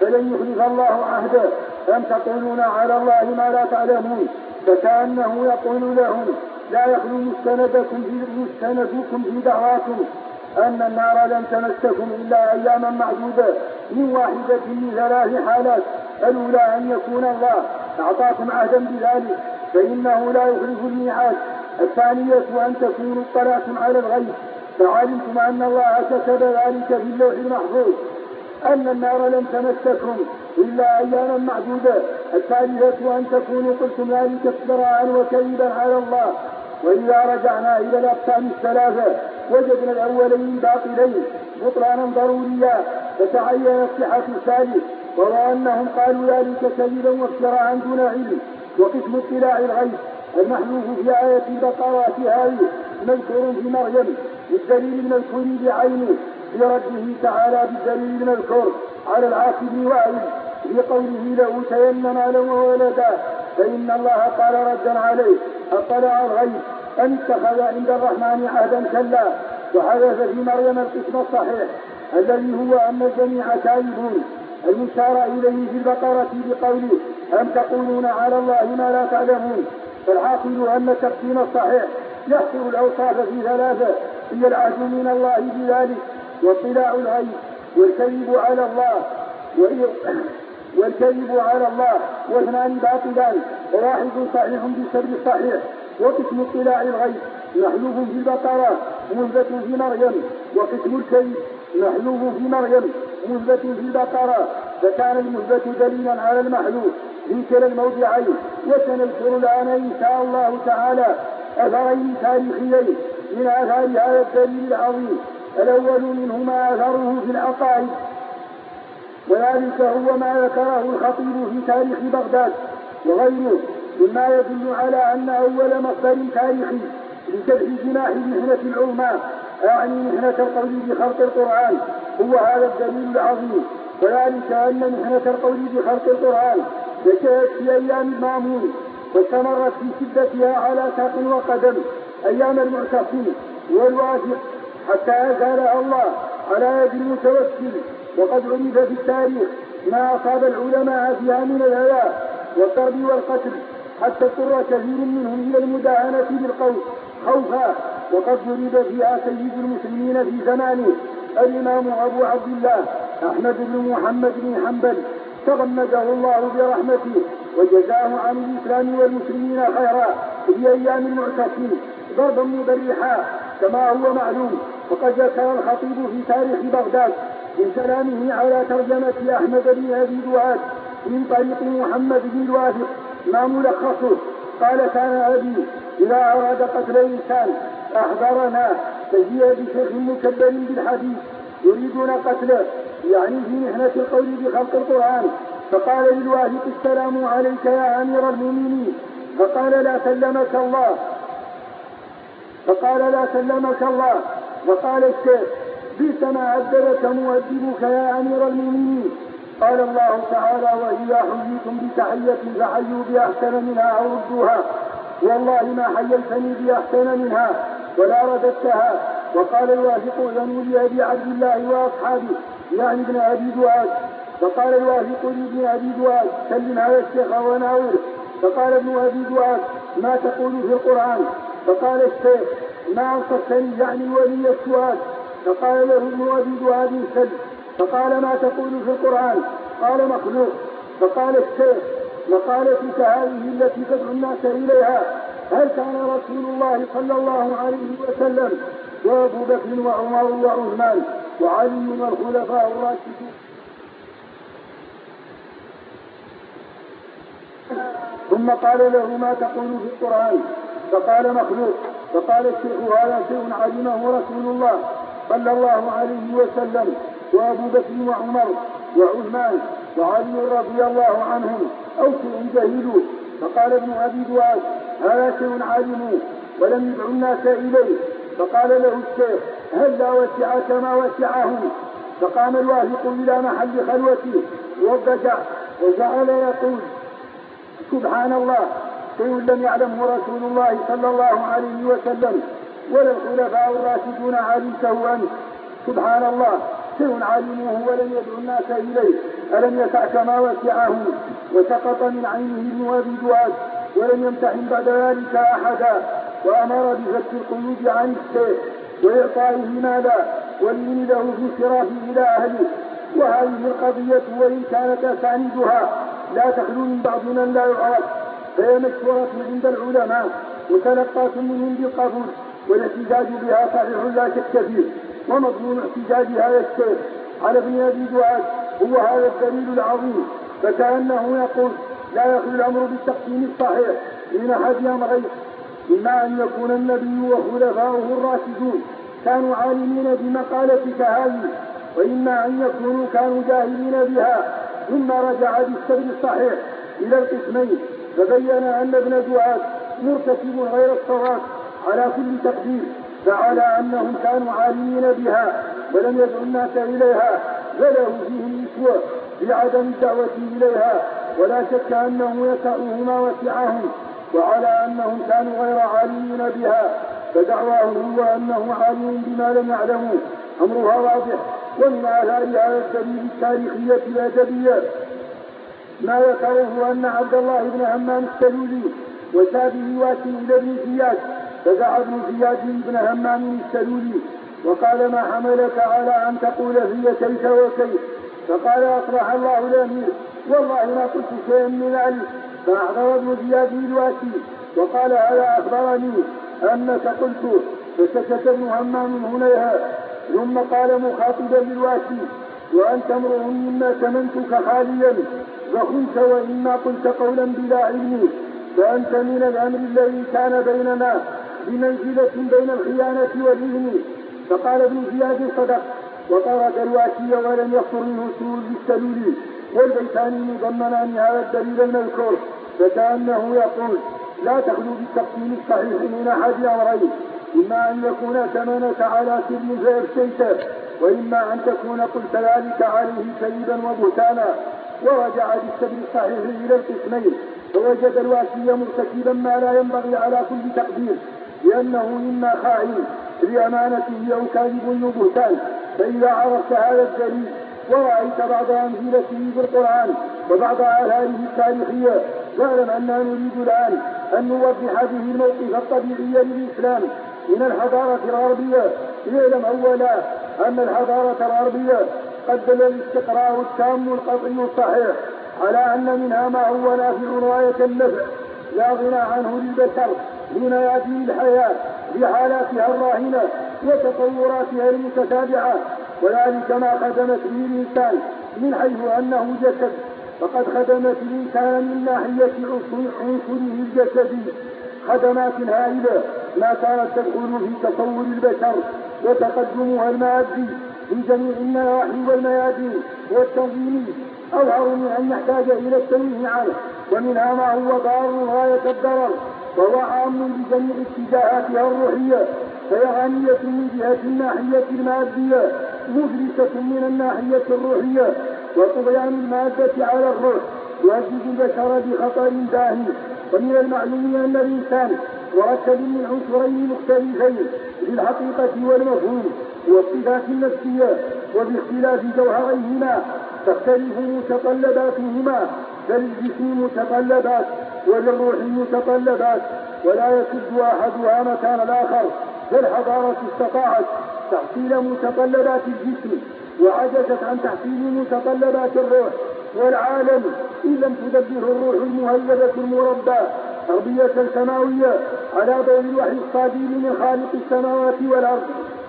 فلن يخلف الله عهده أم تقولون على الله ما لا تعلمون؟ فكأنه يقول لهم لا يخلو مستندكم مستندكم في دعواكم. أن النار لن تمسكم إلا أياما معدودة من واحدة من ثلاث حالات. الأولى أن يكون الله. أعطاكم عهدا بذلك فإنه لا يخلف الميعاد. الثانية أن تكونوا اطلعتم على الغيب. فعلمتم أن الله كتب ذلك في اللوح المحفوظ. أن النار لن تمسكم. إلا أياما معدودة. الثالثة أن تكونوا قلتم ذلك افتراء وكذبا على الله. وإذا رجعنا إلى الأقسام الثلاثة وجدنا الأولين باطلين بطلانا ضروريا. فتعين صحة الثالث وهو أنهم قالوا ذلك كذبا وافتراء دون علم. وقسم اطلاع الغيب المحلوف في آية البقرة هذه مذكور في مريم بالدليل المذكور بعينه برده تعالى بالدليل المذكور على بن وائل في قوله لأوتين مالا وولدا فإن الله قال ردا عليه أطلع الغيب أن اتخذ عند الرحمن عهدا كلا. وحدث في مريم القسم الصحيح الذي هو أن الجميع تائبون المشار إليه في البقرة بقوله أم تقولون على الله ما لا تعلمون؟ فالحاصل أن التقسيم الصحيح يحصر الأوصاف في ثلاثة هي العهد من الله بذلك واطلاع الغيب. والكذب على الله والكذب على الله واثنان باطلان وواحد صحيح بسبب الصحيح وقسم اطلاع الغيب. محلوف في البقرة مثبت في مريم. وقسم الكذب محلوف في مريم مثبت في البقرة. فكان المثبت دليلا على المحلوف في كلا الموضعين وسنذكر الآن إن شاء الله تعالى أثرين تاريخيين من آثار هذا الدليل العظيم. الأول منهما أثره في العقائد وذلك هو ما ذكره الخطيب في تاريخ بغداد. وغيره مما يدل على أن أول مصدر تاريخي لكبح جناح المحنة العظمى أعني محنة القول بخلق القرآن هو هذا الدليل العظيم. وذلك أن محنة القول بخلق القرآن نشأت في أيام المامون واستمرت في شدتها على ساق وقدم أيام المعتصم والواثق حتى أزالها الله على يد المتوكل. وقد عرف في التاريخ ما أصاب العلماء فيها من الهلاك والضرب والقتل حتى اضطر كثير منهم إلى المداهنة بالقول خوفا. وقد ضرب فيها سيد المسلمين في زمانه الإمام أبو عبد الله أحمد بن محمد بن حنبل. تغمده الله برحمته وجزاه عن الإسلام والمسلمين خيرا في أيام المعتصم. ضربا مبرحا كما هو معلوم. وقد ذكر الخطيب في تاريخ بغداد من كلامه على ترجمة أحمد بن أبي دواد من طريق محمد بن الوافق ما ملخصه؟ قال كان أبي إذا أراد قتل إنسان أحضرنا. فجيء بشيخ مكبر بالحديث يريدون قتله. يعني في محنة القول بخلق القرآن. فقال للواثق السلام عليك يا أمير المؤمنين. فقال لا سلمك الله. فقال لا سلمك الله. فقال الشيخ بئس ما عذبك مؤدبك يا أمير المؤمنين. قال الله تعالى وإذا حييتم بتحية فحيوا بأحسن منها أو ردوها. والله ما حييتني بأحسن منها ولا رددتها. وقال الواثق ذنوا لأبي عبد الله وأصحابه يعني ابن أبي دؤاد. فقال الواثق لابن أبي دؤاد سلم على الشيخ وناوره فقال ابن أبي دؤاد ما تقول في القرآن؟ فقال الشيخ ما أنصفتني يعني ولي السؤال؟ فقال له ابن أبي دؤاد سل فقال ما تقول في القرآن؟ قال مخلوق. فقال الشيخ مقالتك هذه التي تدعو الناس إليها هل كان رسول الله صلى الله عليه وسلم وأبو بكر وعمر وعثمان وعلي والخلفاء الراشدون ثم قال له ما تقول في القرآن؟ فقال مخلوق فقال الشيخ هذا شيء علمه رسول الله صلى الله عليه وسلم وأبو بكر وعمر وعثمان وعلي رضي الله عنهم أو شيء جهلوا فقال ابن أبي دؤاد هذا شيء علموا ولم يدعوا الناس إليه. فقال له الشيخ هل لا وسعك ما وسعهم فقام الواثق إلى محل خلوته وضجع وجعل يقول سبحان الله. شيء لم يعلمه رسول الله صلى الله عليه وسلم ولا الخلفاء الراشدون علمته انت سبحان الله شيء علموه ولم يدعو الناس إليه ألم يسعك ما وسعهم وسقط من عينه ابن دؤاد ولم يمتحن بعد ذلك أحدا. وأمر بفك القيود عن السيف وإعطائه مالا له في انصرافه إلى أهله. وهذه القضية وإن كانت أسانيدها لا تخلو من بعض من لا يعرف. فهي مشهورة عند العلماء متلقاة منهم بالقبول والاحتجاج بها صحيح لا شك فيه ومضمون احتجاج هذا الشيخ على ابن أبي دعاد هو هذا الدليل العظيم فكأنه يقول لا يخلو الأمر بالتقسيم الصحيح من أحد أمرين إما أن يكون النبي وخلفاؤه الراشدون كانوا عالمين بمقالتك هذه وإما أن يكونوا كانوا جاهلين بها ثم رجع بالسبب الصحيح إلى القسمين. فبين أن ابن دعاد مرتكب غير الصواب على كل تقدير فعلى أنهم كانوا عالمين بها ولم يدعوا الناس إليها فله فيه الاسوه بعدم الدعوة إليها ولا شك انه يسعه ما وسعهم وعلى أنهم كانوا غير عالمين بها فدعواه هو انه عالم بما لم يعلموا. أمرها واضح ومن اثار هذا الدليل التاريخيه الأدبية. ما ذكره أن عبد الله بن همام السلولي وشابه واتي إلى ابن زياد فدعا ابن زياد بن همام السلولي وقال ما حملك على أن تقول في كيف وكيف؟ فقال اصلح الله الأمير والله ما قلت شيئا من ذلك فأحضر ابن زياد الواسي وقال هذا أخبرني أنك قلت فسكت ابن همام هنيها ثم قال مخاطبا للواسي وأنت امرؤ مما تمنتك خاليا فخنت وإما قلت قولا بلا علم فأنت من الأمر الذي كان بيننا بمنزلة بين الخيانة والإذن فقال ابن زياد صدق وطرد الواشي ولم يخطر منه سرور بالسبيل. والبيتان مضمنان هذا الدليل المذكور فكأنه يقول لا تخلو بالتقسيم الصحيح من أحد أمرين إما أن يكون ثمنك على سر فأفشيته وإما أن تكون قلت ذلك عليه كذبا وبهتانا. ورجع بالسبب الصحيح إلى القسمين فوجد الواسي مرتكبا ما لا ينبغي على كل تقدير لأنه اما خائن لامانته أو كاذب بهتان فإذا عرفت هذا الدليل ورأيت بعض أمثلته في القرآن وبعض آثاره التاريخية فاعلم أننا نريد الآن أن نوضح به الموقف الطبيعي للإسلام. من الحضارة الغربية اعلم أولا أن الحضارة الغربية قد دل الاستقرار التام القطعي الصحيح على أن منها ما هو نافع غاية النفع لا غنى عنه للبشر في ميادين الحياة في حالاتها الراهنة وتطوراتها المتتابعة. وذلك ما خدمت به الإنسان من حيث أنه جسد فقد خدمت الإنسان من ناحية عنصره الجسدي خدمات هائلة ما كانت تدخل في تصور البشر وتقدمها المادي في جميع النواحي والميادين والتنظيم أظهر من أن يحتاج إلى التنويه عنه ومنها ما هو ضار غاية الضرر وهو عام بجميع اتجاهاتها الروحية فهي غنية من جهة الناحية المادية مدرسة من الناحية الروحية وطغيان المادة على الروح يهدد البشر بخطر داهي ومن المعلوم أن الإنسان مركب من عنصرين مختلفين بالحقيقة والمفهوم. والصفات النفسية وباختلاف جوهريهما تختلف متطلباتهما فللجسم متطلبات وللروح متطلبات ولا يسد أحدها مكان الآخر فالحضارة استطاعت تحصيل متطلبات الجسم وعجزت عن تحصيل متطلبات الروح والعالم إن لم تدبره الروح المهذبة المربى تربية سماوية على ضوء الوحي الصادر من خالق السماوات والأرض.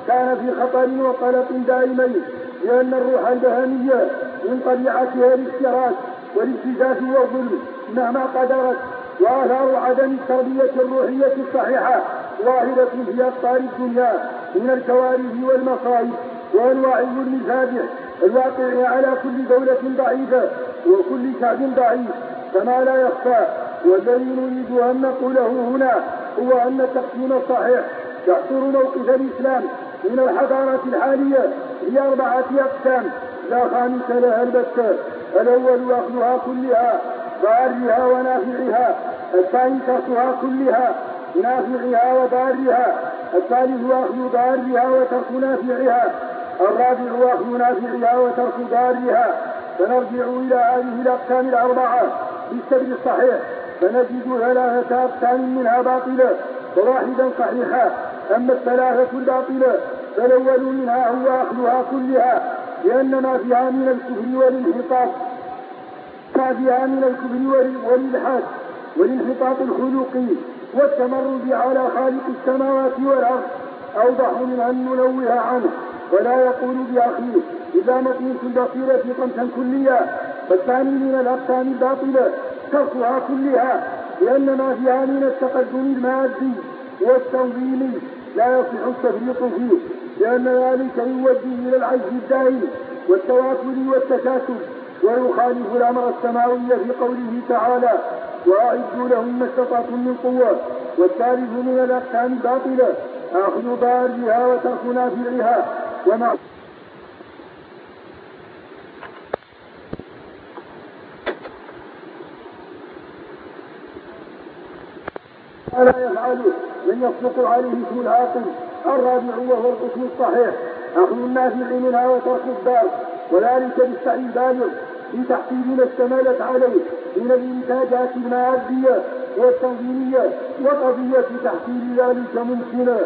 كان في خطر وقلق دائمين لأن الروح البهمية من طبيعتها الاشتراك والابتزاز والظلم مهما قدرت وآثار عدم التربية الروحية الصحيحة ظاهرة في أقطار الدنيا من الكوارث والمصائب وأنواع الظلم الفادح الواقع على كل دولة ضعيفة وكل شعب ضعيف. كما لا يخفى والذي نريد أن نقوله هنا هو أن التقسيم الصحيح يحصر موقف الإسلام من الحضارة الحالية هي أربعة أقسام. لا خامس لها البتة الأول أخذها كلها ضارها ونافعها. الثاني تركها كلها نافعها وضارها الثالث أخذ ضارها وترك نافعها. الرابع أخذ نافعها وترك ضارها فنرجع إلى هذه الأقسام الأربعة بالسبب الصحيح. فنجد ثلاثة أقسام منها باطلة. وواحدا صحيحا أما الثلاثة الباطلة فالأول منها هو أخذها كلها لأن ما فيها من الكفر والانحطاط. ما فيها من الكفر والإلحاد والانحطاط الخلقي والتمرد على خالق السماوات والأرض. أوضح من أن ننوه عنه ولا يقول بأخيه إذا مطمئن البصيرة قمسا كليا فالثاني من الأقسام الباطلة تركها كلها لأن ما فيها من التقدم المادي والتنظيم لا يصح التفريط فيه لأن ذلك يؤدي إلى العجز الدائم والتواتر والتكاسل ويخالف الأمر السماوي في قوله تعالى وأعدوا لهم ما استطعتم من قوة والثالث من الأقسام الباطلة أخذ ضارها وترك نافعها ومع ولا يفعله من يصدق عليه اسم العاقل الرابع وهو القسم الصحيح. أخذ النافع منها وترك الدار وذلك بالسعي البالغ في تحصيل ما اشتملت عليه من الإنتاجات المادية والتنظيمية وقضية تحصيل ذلك ممكنة.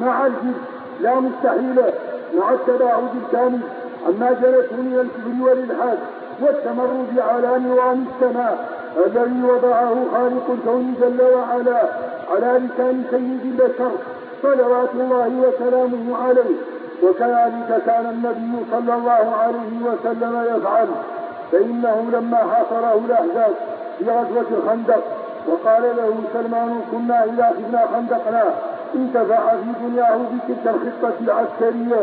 مع الجد لا مستحيلة مع التباعد الكامل. عما جلته من الكبر والإلحاد والتمرد على نظام السماء الذي وضعه خالق الكون جل وعلا. على لسان سيد البشر صلوات الله وسلامه عليه. وكذلك كان النبي صلى الله عليه وسلم يفعل. فإنه لما حاصره الأحزاب في غزوة الخندق وقال له سلمان كنا إذا أخذنا خندقنا انتفع في دنياه بتلك الخطة العسكرية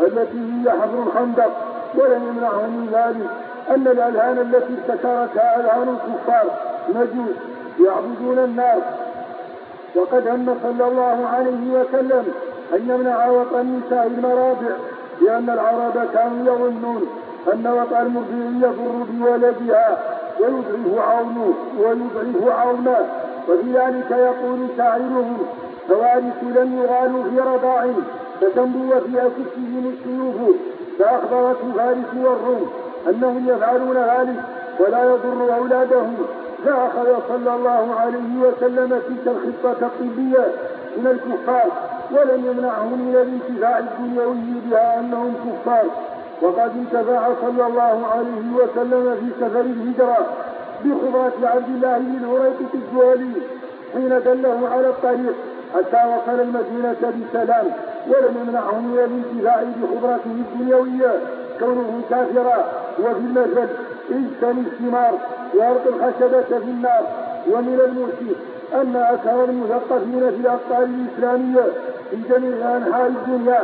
التي هي حفر الخندق ولم يمنعه من ذلك أن الأذهان التي ابتكرتها أذهان الكفار مجوس يعبدون النار وقد هم صلى الله عليه وسلم أن يمنع وطن نساء المرابع لأن العرب كانوا يظنون أن وطأ المرضع يضر بولدها ويضعف عونه ويضعف عونه. وفي ذلك يقول شاعرهم فوارث لم يغالوا في رضاع فتنبو في أكفهم السيوف فأخبرت فارس والروم أنهم يفعلون ذلك ولا يضر أولادهم. فأخذ صلى الله عليه وسلم تلك الخطة الطبية من الكفار ولم يمنعهم من الانتفاع الدنيوي بها أنهم كفار. وقد انتفع صلى الله عليه وسلم في سفر الهجرة بخبرة عبد الله بن هريقة الجوالي حين دله على الطريق حتى وصل المدينة بسلام ولم يمنعه من الانتفاع بخبرته الدنيوية كونه كافرا وفي المثل اجتني الثمار وألق الخشبة في النار ومن المؤسف أن أكثر المثقفين في الأقطار الإسلامية في جميع أنحاء الدنيا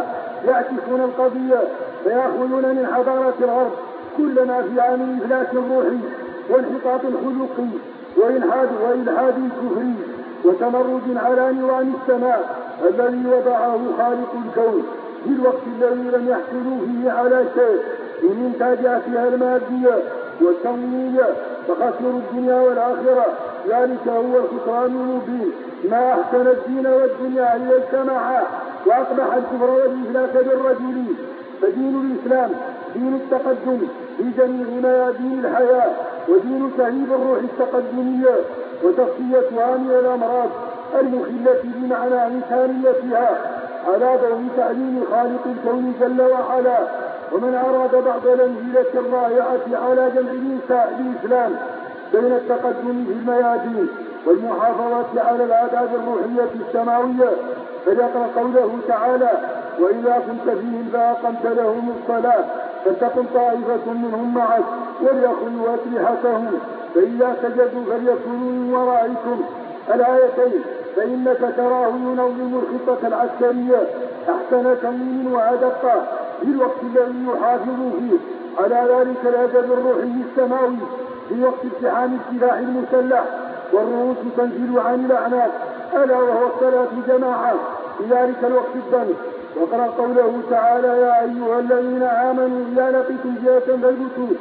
يعكسون القضية فيأخذون من حضارة الغرب كل ما فيها من إفلاس روحي وانحطاط خلقي وإلحاد وإلحاد الكفري وتمرد على نظام السماء الذي وضعه خالق الكون في الوقت الذي لم يحصلوا فيه على شيء من إنتاجاتها المادية والتمويلية فخسروا الدنيا والآخرة. ذلك هو الخسران المبين. ما أحسن الدين والدنيا إذا اجتمعا. وأقبح الكفر والإفلاس بالرجل. فدين الإسلام دين التقدم. في جميع ميادين الحياة. ودين تهيب الروح التقدمية. وتصفيتها من الأمراض المخلة بمعنى إنسانيتها. على ضوء تعليم خالق الكون جل وعلا. ومن أراد بعض الأمثلة الرائعة على جمع الإسلام بين التقدم في الميادين والمحافظة على الآداب الروحية السماوية فليقرأ قوله تعالى وإذا كنت فيهم فأقمت لهم الصلاة فلتكن طائفة منهم معك وليأخذوا أسلحتهم فإذا سجدوا فليكونوا من ورائكم. الآيتين فإنك تراه ينظم الخطة العسكرية أحسن تنظيم وأدق في الوقت الذي يحافظ فيه. على ذلك الأدب الروحي السماوي في وقت امتحان السلاح المسلح. والرؤوس تنزل عن الأعناق. ألا وهو الصلاة جماعة. في ذلك الوقت الدم وقرأ قوله تعالى يا أيها الذين آمنوا إذا لقيتم فئة فاثبتوا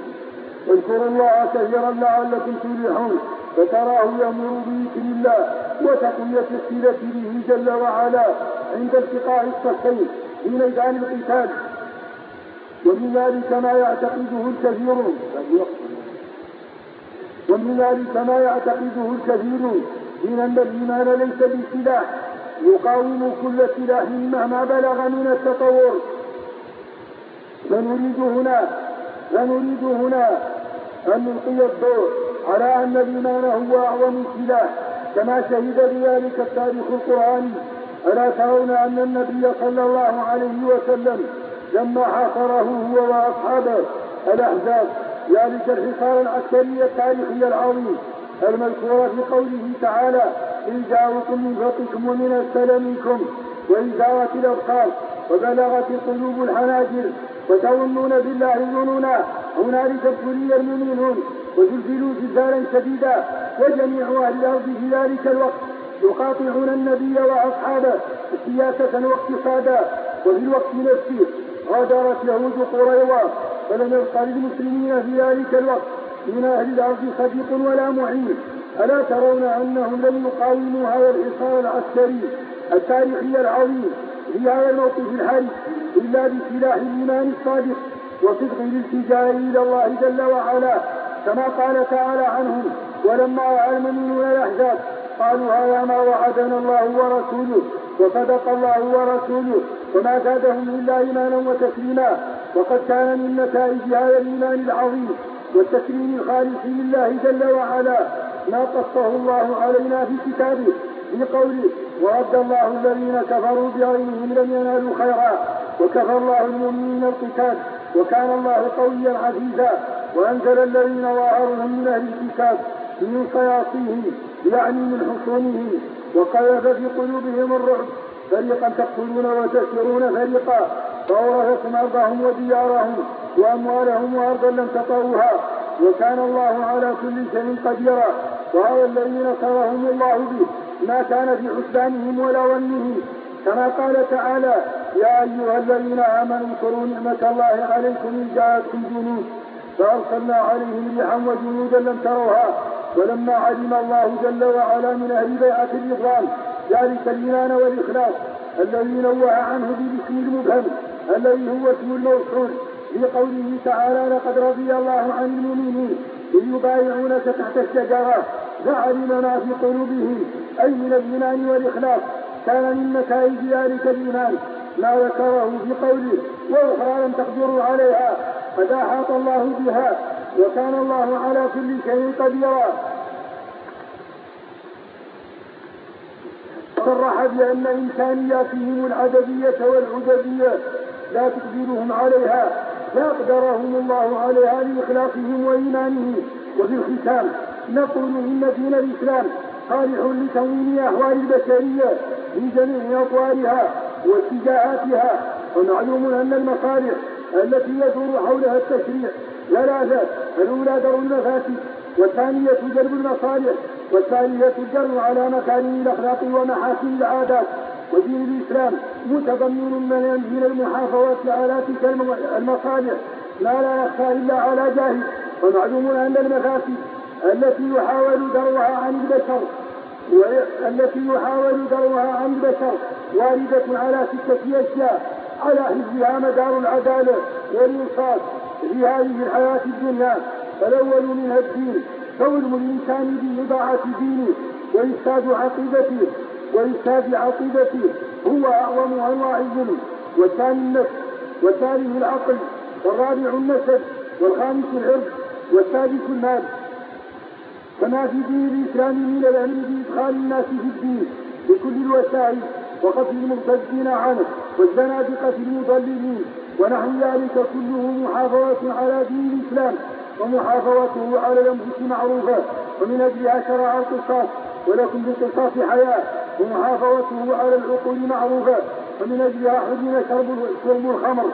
اذكروا الله كثيرا لعلكم تفلحون. فتراه يأمر بذكر الله. وتقوية الصلة به جل وعلا. عند التقاء الصفين في ميدان القتال. ومن ذلك ما يعتقده الكثيرون. ومن ذلك ما يعتقده الكثيرون. من أن الإيمان ليس بالسلاح. يقاوم كل سلاح مهما بلغ من التطور. فنريد هنا فنريد هنا أن نلقي الضوء على أن الإيمان هو أعظم سلاح. كما شهد بذلك التاريخ القرآني. ألا ترون أن النبي صلى الله عليه وسلم لما حاصره هو وأصحابه الأحزاب ذلك الحصار العسكري التاريخي العظيم المذكور في قوله تعالى إن جاءوكم من فوقكم ومن أسفل منكم وإن زاغت الأبصار وبلغت القلوب الحناجر وتظنون بالله ظنونا هنالك ابتلي المؤمنون وزلزلوا زلزالا شديدا وجميع أهل الأرض في ذلك الوقت يقاطعون النبي وأصحابه سياسة واقتصادا وفي الوقت نفسه غادرت يهود قريظة فلم يبق للمسلمين في ذلك الوقت من أهل الأرض صديق ولا معين ألا ترون أنهم لم يقاوموا هذا الحصار العسكري التاريخي العظيم في هذا الموقف الحرج إلا بسلاح الإيمان الصادق وصدق الالتجاء إلى الله جل وعلا كما قال تعالى عنهم ولما رأى المؤمنون الأحزاب قالوا هذا ما وعدنا الله ورسوله؟ وصدق الله ورسوله؟ وما زادهم إلا إيمانا وتسليما؟ وقد كان من نتائج هذا الإيمان العظيم والتسليم الخالص لله جل وعلا ما قصه الله علينا في كتابه في قوله ورد الله الذين كفروا بغيرهم لم ينالوا خيرا وكفى الله المؤمنين القتال وكان الله قويا عزيزا وأنزل الذين ظاهرهم من أهل الكتاب من صياصيهم يعني من حصونهم وقذف في قلوبهم الرعب فريقا تقتلون وتسرون فريقا فأورثكم أرضهم وديارهم وأموالهم وأرضا لم تطروها وكان الله على كل شيء قديرا وهذا الذي نصرهم الله به ما كان في حسبانهم ولا ظنهم. كما قال تعالى يا أيها الذين آمنوا اذكروا نعمة الله عليكم إن جاءتكم جنود فأرسلنا عليهم ريحا وجنودا لم تروها ولما علم الله جل وعلا من أهل بيعة الرضوان ذلك الإيمان والإخلاص الذي نوه عنه بالاسم المبهم الذي هو اسم الموصول في قوله تعالى لقد رضي الله عن المؤمنين إذ يبايعونك تحت الشجرة فعلم ما في قلوبهم أي من الإيمان والإخلاص كان من نتائج ذلك الإيمان ما ذكره في قوله وأخرى لم تقدروا عليها قد أحاط الله بها وكان الله على كل شيء قديرا. صرح بأن إمكانياتهم العددية والعددية لا تقدرهم عليها لا الله عليها لإخلاصهم وإيمانهم. وفي الختام نقول إن دين الإسلام صالح لتموين أحوال البشرية في جميع أطوارها واتجاهاتها ومعلوم أن المصالح التي يدور حولها التشريع ثلاثة الأولى درء المفاسد والثانية جلب المصالح والثالثة الجر على مكارم الأخلاق ومحاسن العادات. ودين الإسلام متضمن من المحافظة على تلك المصالح. ما لا يخفى إلا على جاهل. ومعلوم أن المفاسد التي يحاول دروها عن البشر التي يحاول دروها عن البشر واردة على ستة أشياء. على حفظها مدار العدالة والإنصاف. في هذه الحياة الدنيا فالأول منها الدين كون الإنسان بإضاعة دينه وإفساد عقيدته وإفساد عقيدته هو أعظم أنواع الظلم والثاني النفس والثالث العقل والرابع النسب والخامس العرض والسادس المال. كما في دين الإسلام من الأمر بإدخال الناس في الدين بكل الوسائل وقتل المرتدين عنه والزنادقة المضللين. ونحو ذلك كله محافظة على دين الإسلام ومحافظته على الأنفس معروفة ومن أجلها شرع القصاص ولكم في القصاص حياة ومحافظته على العقول معروفة ومن أجلها حرم شرب الخمر.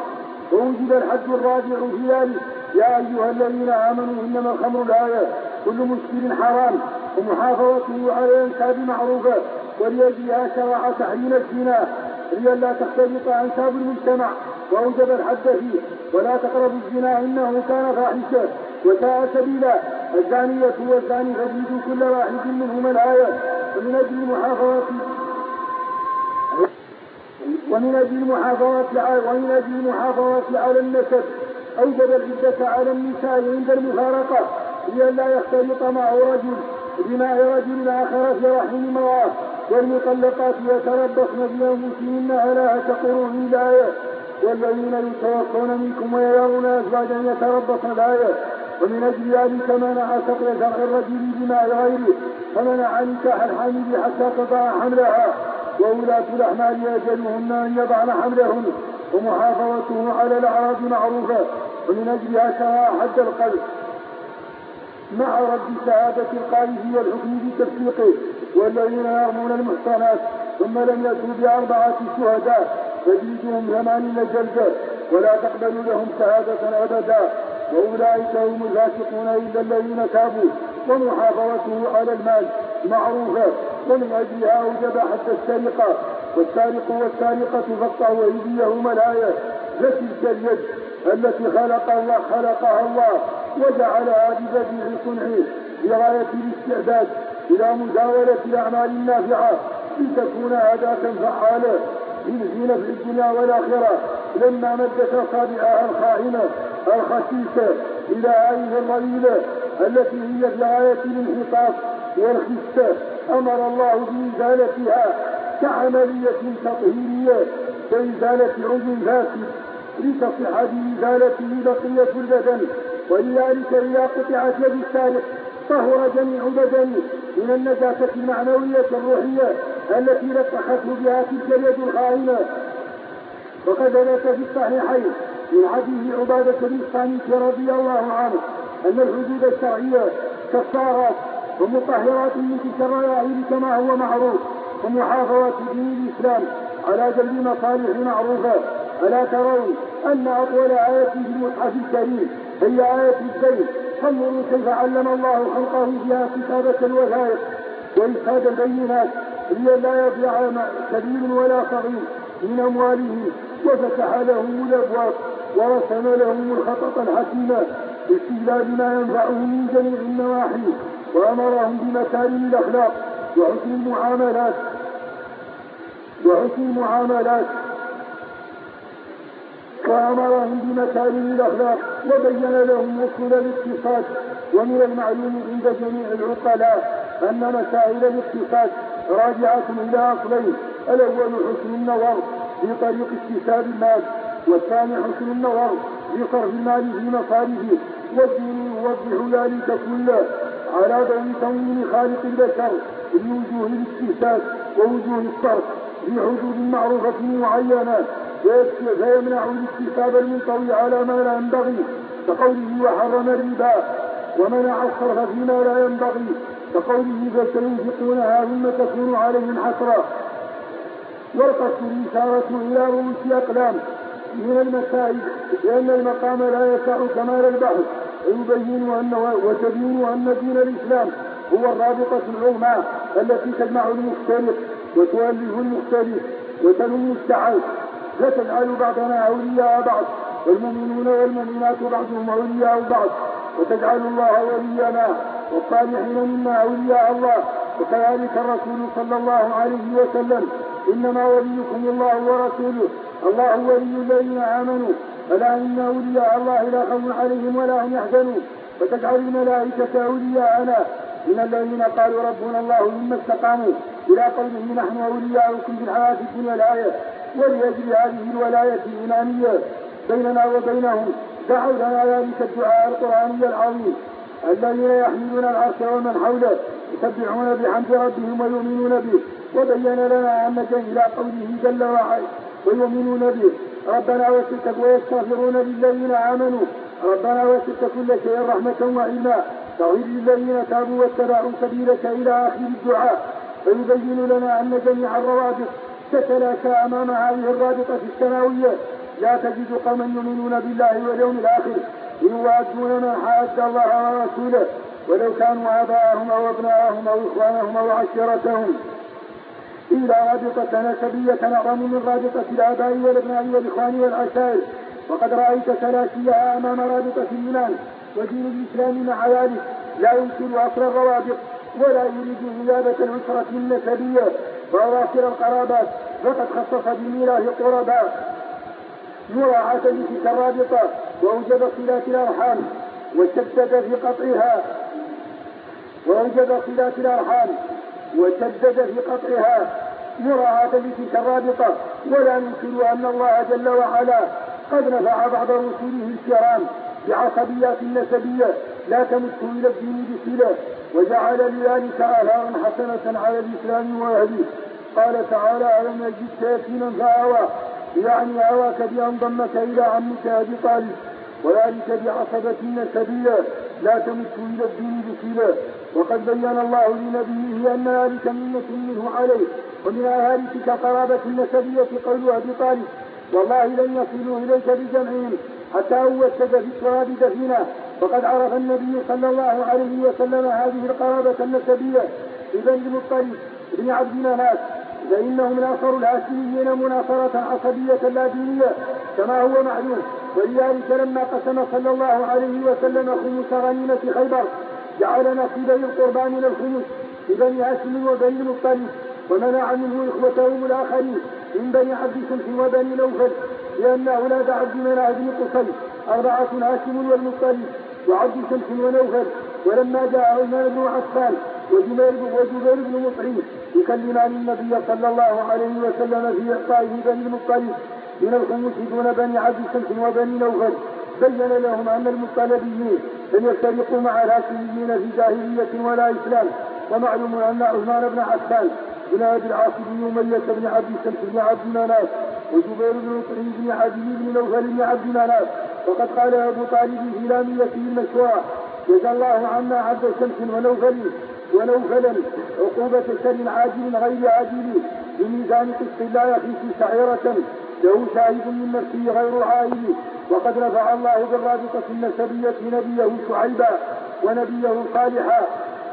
ووجد الحد الرابع في ذلك. يا أيها الذين آمنوا إنما الخمر الآية. كل مسكر حرام. ومحافظته على الأنساب معروفة ولأجلها شرع تحريم الزنا. لئلا تختلط أنساب المجتمع وأوجب الحد فيه. ولا تقربوا الزنا إنه كان فاحشة. وساء سبيلا. الزانية والزاني فجلدوا كل واحد منهما الآية. ومن أجل المحافظة ومن أجل المحافظة ومن أجل المحافظة على النسب. أوجب العدة على النساء عند المفارقة. لئلا يختلط معه رجل بماء رجل آخر في رحم امرأة والمطلقات يتربصن بأنفسهن ثلاثة قرون الآية. والذين يتوفون منكم ويرون أزواجا يتربصن الآية ومن أجل ذلك منع سقي شرع الرجل بماء غيره. فمنع نكاح الحامل حتى تضع حملها. وولاة الأحمال يجلهن أن يضعن حملهن. ومحافظته على الأعراض معروفة. ومن أجلها شرع حد القلب. مع رد شهادة القائد والحكم بتفسيقه والذين يرمون المحصنات ثم لم يأتوا بأربعة شهداء فجلدهم ثمانين جلدة ولا تقبل لهم شهادة أبدا وأولئك هم الفاسقون إلا الذين تابوا ومحافظته على المال معروفة ومن أجلها أوجب حتى السرقة والسارق والسارقة فاقطعوا أيديهما الآية لتلك اليد التي خلق الله خلقها الله. وجعلها ببديع صنعه بغاية الاستعداد إلى مزاولة الأعمال النافعة لتكون أداة فعالة في نفع الدنيا والآخرة. لما مدت أصابعها الخائنة الخسيسة إلى هذه الرذيلة التي هي في غاية الانحطاط والخسة أمر الله بإزالتها كعملية تطهيرية كإزالة عضو فاسد لتصح بإزالته بقية البدن. ولذلك إذا قطعت يد السارق طهر جميع بدنه من النجاسة المعنوية الروحية التي لطخته بها تلك اليد الخائنة وقد ثبت في الصحيحين من حديث عبادة بن الصامت رضي الله عنه أن الحدود الشرعية كفارات ومطهرات من الرذائل كما هو معروف ومحافظة دين الإسلام على جلب مصالح معروفة. ألا ترون أن أطول آية في المصحف الكريم هي آية الدين فانظروا كيف علم الله خلقه فيها كتابة الوثائق وإشهاد البينات لئلا يضيع كبير ولا صغير من أموالهم وفتح لهم الأبواب ورسم لهم الخطط الحكيم باستجلاب ما ينفعهم من جميع النواحي وأمرهم بمكارم الأخلاق وحسن المعاملات. وحسن المعاملات. وأمرهم بمكارم الأخلاق وبين لهم أصول الاقتصاد ومن المعلوم عند جميع العقلاء أن مسائل الاقتصاد راجعة إلى أصلين. الأول حسن النظر في طريق اكتساب المال والثاني حسن النظر في صرف المال في مصارفه والدين يوضح ذلك كله على ضوء تنوين خالق البشر بوجوه الاكتساب ووجوه الصرف في حدود معروفة معينة. فيمنع الاكتساب المنطوي على ما لا ينبغي كقوله وحرم الربا ومنع الصرف فيما لا ينبغي كقوله فسينفقونها ثم تكون عليهم حسرة. والقصد الإشارة إلى رؤوس أقلام من المسائل لأن المقام لا يسع كمال البحث. ويبين أن وتبين أن دين الإسلام هو الرابطة العظمى التي تجمع المختلف وتؤلف المختلف وتنم السعي فتجعل بعضنا أولياء بعض والمؤمنون والمؤمنات بعضهم أولياء بعض وتجعل الله ولينا والصالحين منا أولياء الله وكذلك الرسول صلى الله عليه وسلم إنما وليكم الله ورسوله الله ولي الذين آمنوا ألا إن أولياء الله لا خوف عليهم ولا هم يحزنون وتجعل الملائكة أولياءنا من الذين قالوا ربنا الله ثم استقاموا إلى قوله نحن أولياؤكم في الحياة الدنيا الآية. ولأجل هذه الولاية الإيمانية بيننا وبينهم دعوا لنا ذلك الدعاء القرآني العظيم. الذين يحملون العرش ومن حوله يسبحون بحمد ربهم ويؤمنون به. وبين لنا أن إلى قوله جل وعلا ويؤمنون به. ربنا وسعت ويستغفرون للذين آمنوا. ربنا وسعت كل شيء رحمة وعلما. فاغفر للذين تابوا واتبعوا سبيلك إلى آخر الدعاء. فيبين لنا أن جميع الروابط تتلاشى أمام هذه الرابطة السماوية. لا تجد قوما يؤمنون بالله واليوم الآخر. يوادون من حاد الله ورسوله. ولو كانوا آباءهم أو أبناءهم أو إخوانهم أو عشيرتهم. إلى رابطة نسبية أعظم من رابطة الآباء والأبناء والإخوان والعشائر. وقد رأيت تلاشيها أمام رابطة اليونان. ودين الإسلام مع ذلك. لا يمكن أصل الروابط. ولا يريد غيابة الأسرة النسبية. وأواخر القرابات فقد خصص بميراث القرباء مراعاة لتلك الرابطة وأوجب صلات الأرحام وشدد في قطعها. وأوجب صلات الأرحام وشدد في قطعها. مراعاة لتلك الرابطة ولا ننكر أن الله جل وعلا قد نفع بعض رسوله الكرام بعصبيات نسبية لا تمت إلى الدين بصلة وجعل لذلك آثارا حسنة على الإسلام وأهله. قال تعالى ألم يجدك يتيما فآوى؟ يعني أواك بأن ضمك إلى عمك أبي طالب. وذلك بعصبة نسبية لا تمت إلى الدين بصلة وقد بين الله لنبيه أن ذلك منة منه عليه. ومن تلك قرابة النسبية قول أبي طالب والله لن يصلوا إليك بجمعهم حتى وسد في التراب دفينا وقد عرف النبي صلى الله عليه وسلم هذه القرابة النسبية ببني المطلب بن عبد مناف فإنهم ناصروا الهاشميين مناصرة عصبية لا دينية كما هو معلوم. ولذلك لما قسم صلى الله عليه وسلم خمس غنيمة خيبر جعل نصيبي القربان من الخمس لبني هاشم وبني المطلب ومنع منه إخوتهم الآخرين من بني عبد شمس وبني نوفل لأن أولاد عبد مناف بن قصي أربعة هاشم والمطلب وعبد شمس ونوفل ولما جاء عثمان بن عفان وجبير وجبير بن مطعم يكلمان النبي صلى الله عليه وسلم في إعطائه بني المطلب من الخمس دون بني عبد شمس وبني نوفل. بين لهم أن المطلبيين لم يفترقوا مع الهاشميين في جاهلية ولا إسلام ومعلوم أن عثمان بن عفان بن ابي العاص بن أمية بن عبد شمس بن عبد مناف وجبير بن مطعم بن عدي بن نوفل بن عبد مناف وقد قال أبو طالب في لاميته المشروعه جزى الله عنا عبد شمس ونوفل ونوفلا عقوبة شر عاجل غير عاجل. بميزان قسط لا يخيف سعيرة له شاهد من نفسه غير عائل وقد رفع الله بالرابطة النسبية نبيه شعيبا ونبيه صالحا.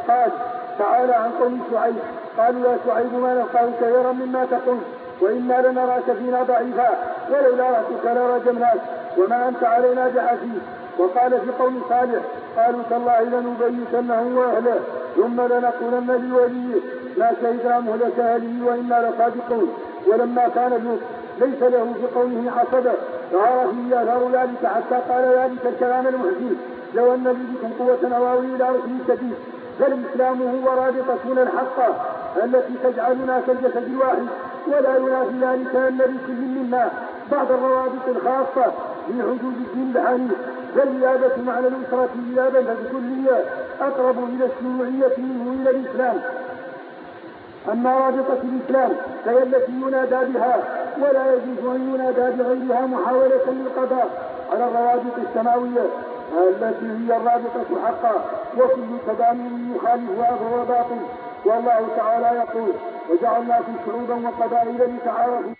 قال تعالى عن قوم شعيب. قالوا يا شعيب ما نفقه كثيرا مما تقول. وإنا لنراك فينا ضعيفا ولولا رأتك لرجمناك وما أنت علينا بعزيز وقال في قوم صالح قالوا تالله لنبيتنه وأهله ثم لنقولن لوليه ما شهدنا مهلك أهله وأنا لصادقون. ولما كان لوط ليس له في قومه عصبه ظهر فيه اثار ذلك حتى قال ذلك الكلام المحزن. لو أن لي بكم قوة أو اوي إلى ركن شديد فالاسلام هو رابطتنا الحقة التي تجعلنا كالجسد الواحد. ولا ينافي ذلك أن لكل منا بعض الروابط الخاصة في حدود الدين الحنيف والإجابة معنى الأسرة إجابة الكلية أقرب إلى الشيوعية منه إلى الإسلام. أما رابطة الإسلام فهي التي ينادى بها ولا يجوز أن ينادى بغيرها محاولة للقضاء على الروابط السماوية التي هي الرابطة حقا وكل تضامن يخالفها فهو باطل. والله تعالى يقول وجعلناكم شعوبا وقبائل لتعارفوا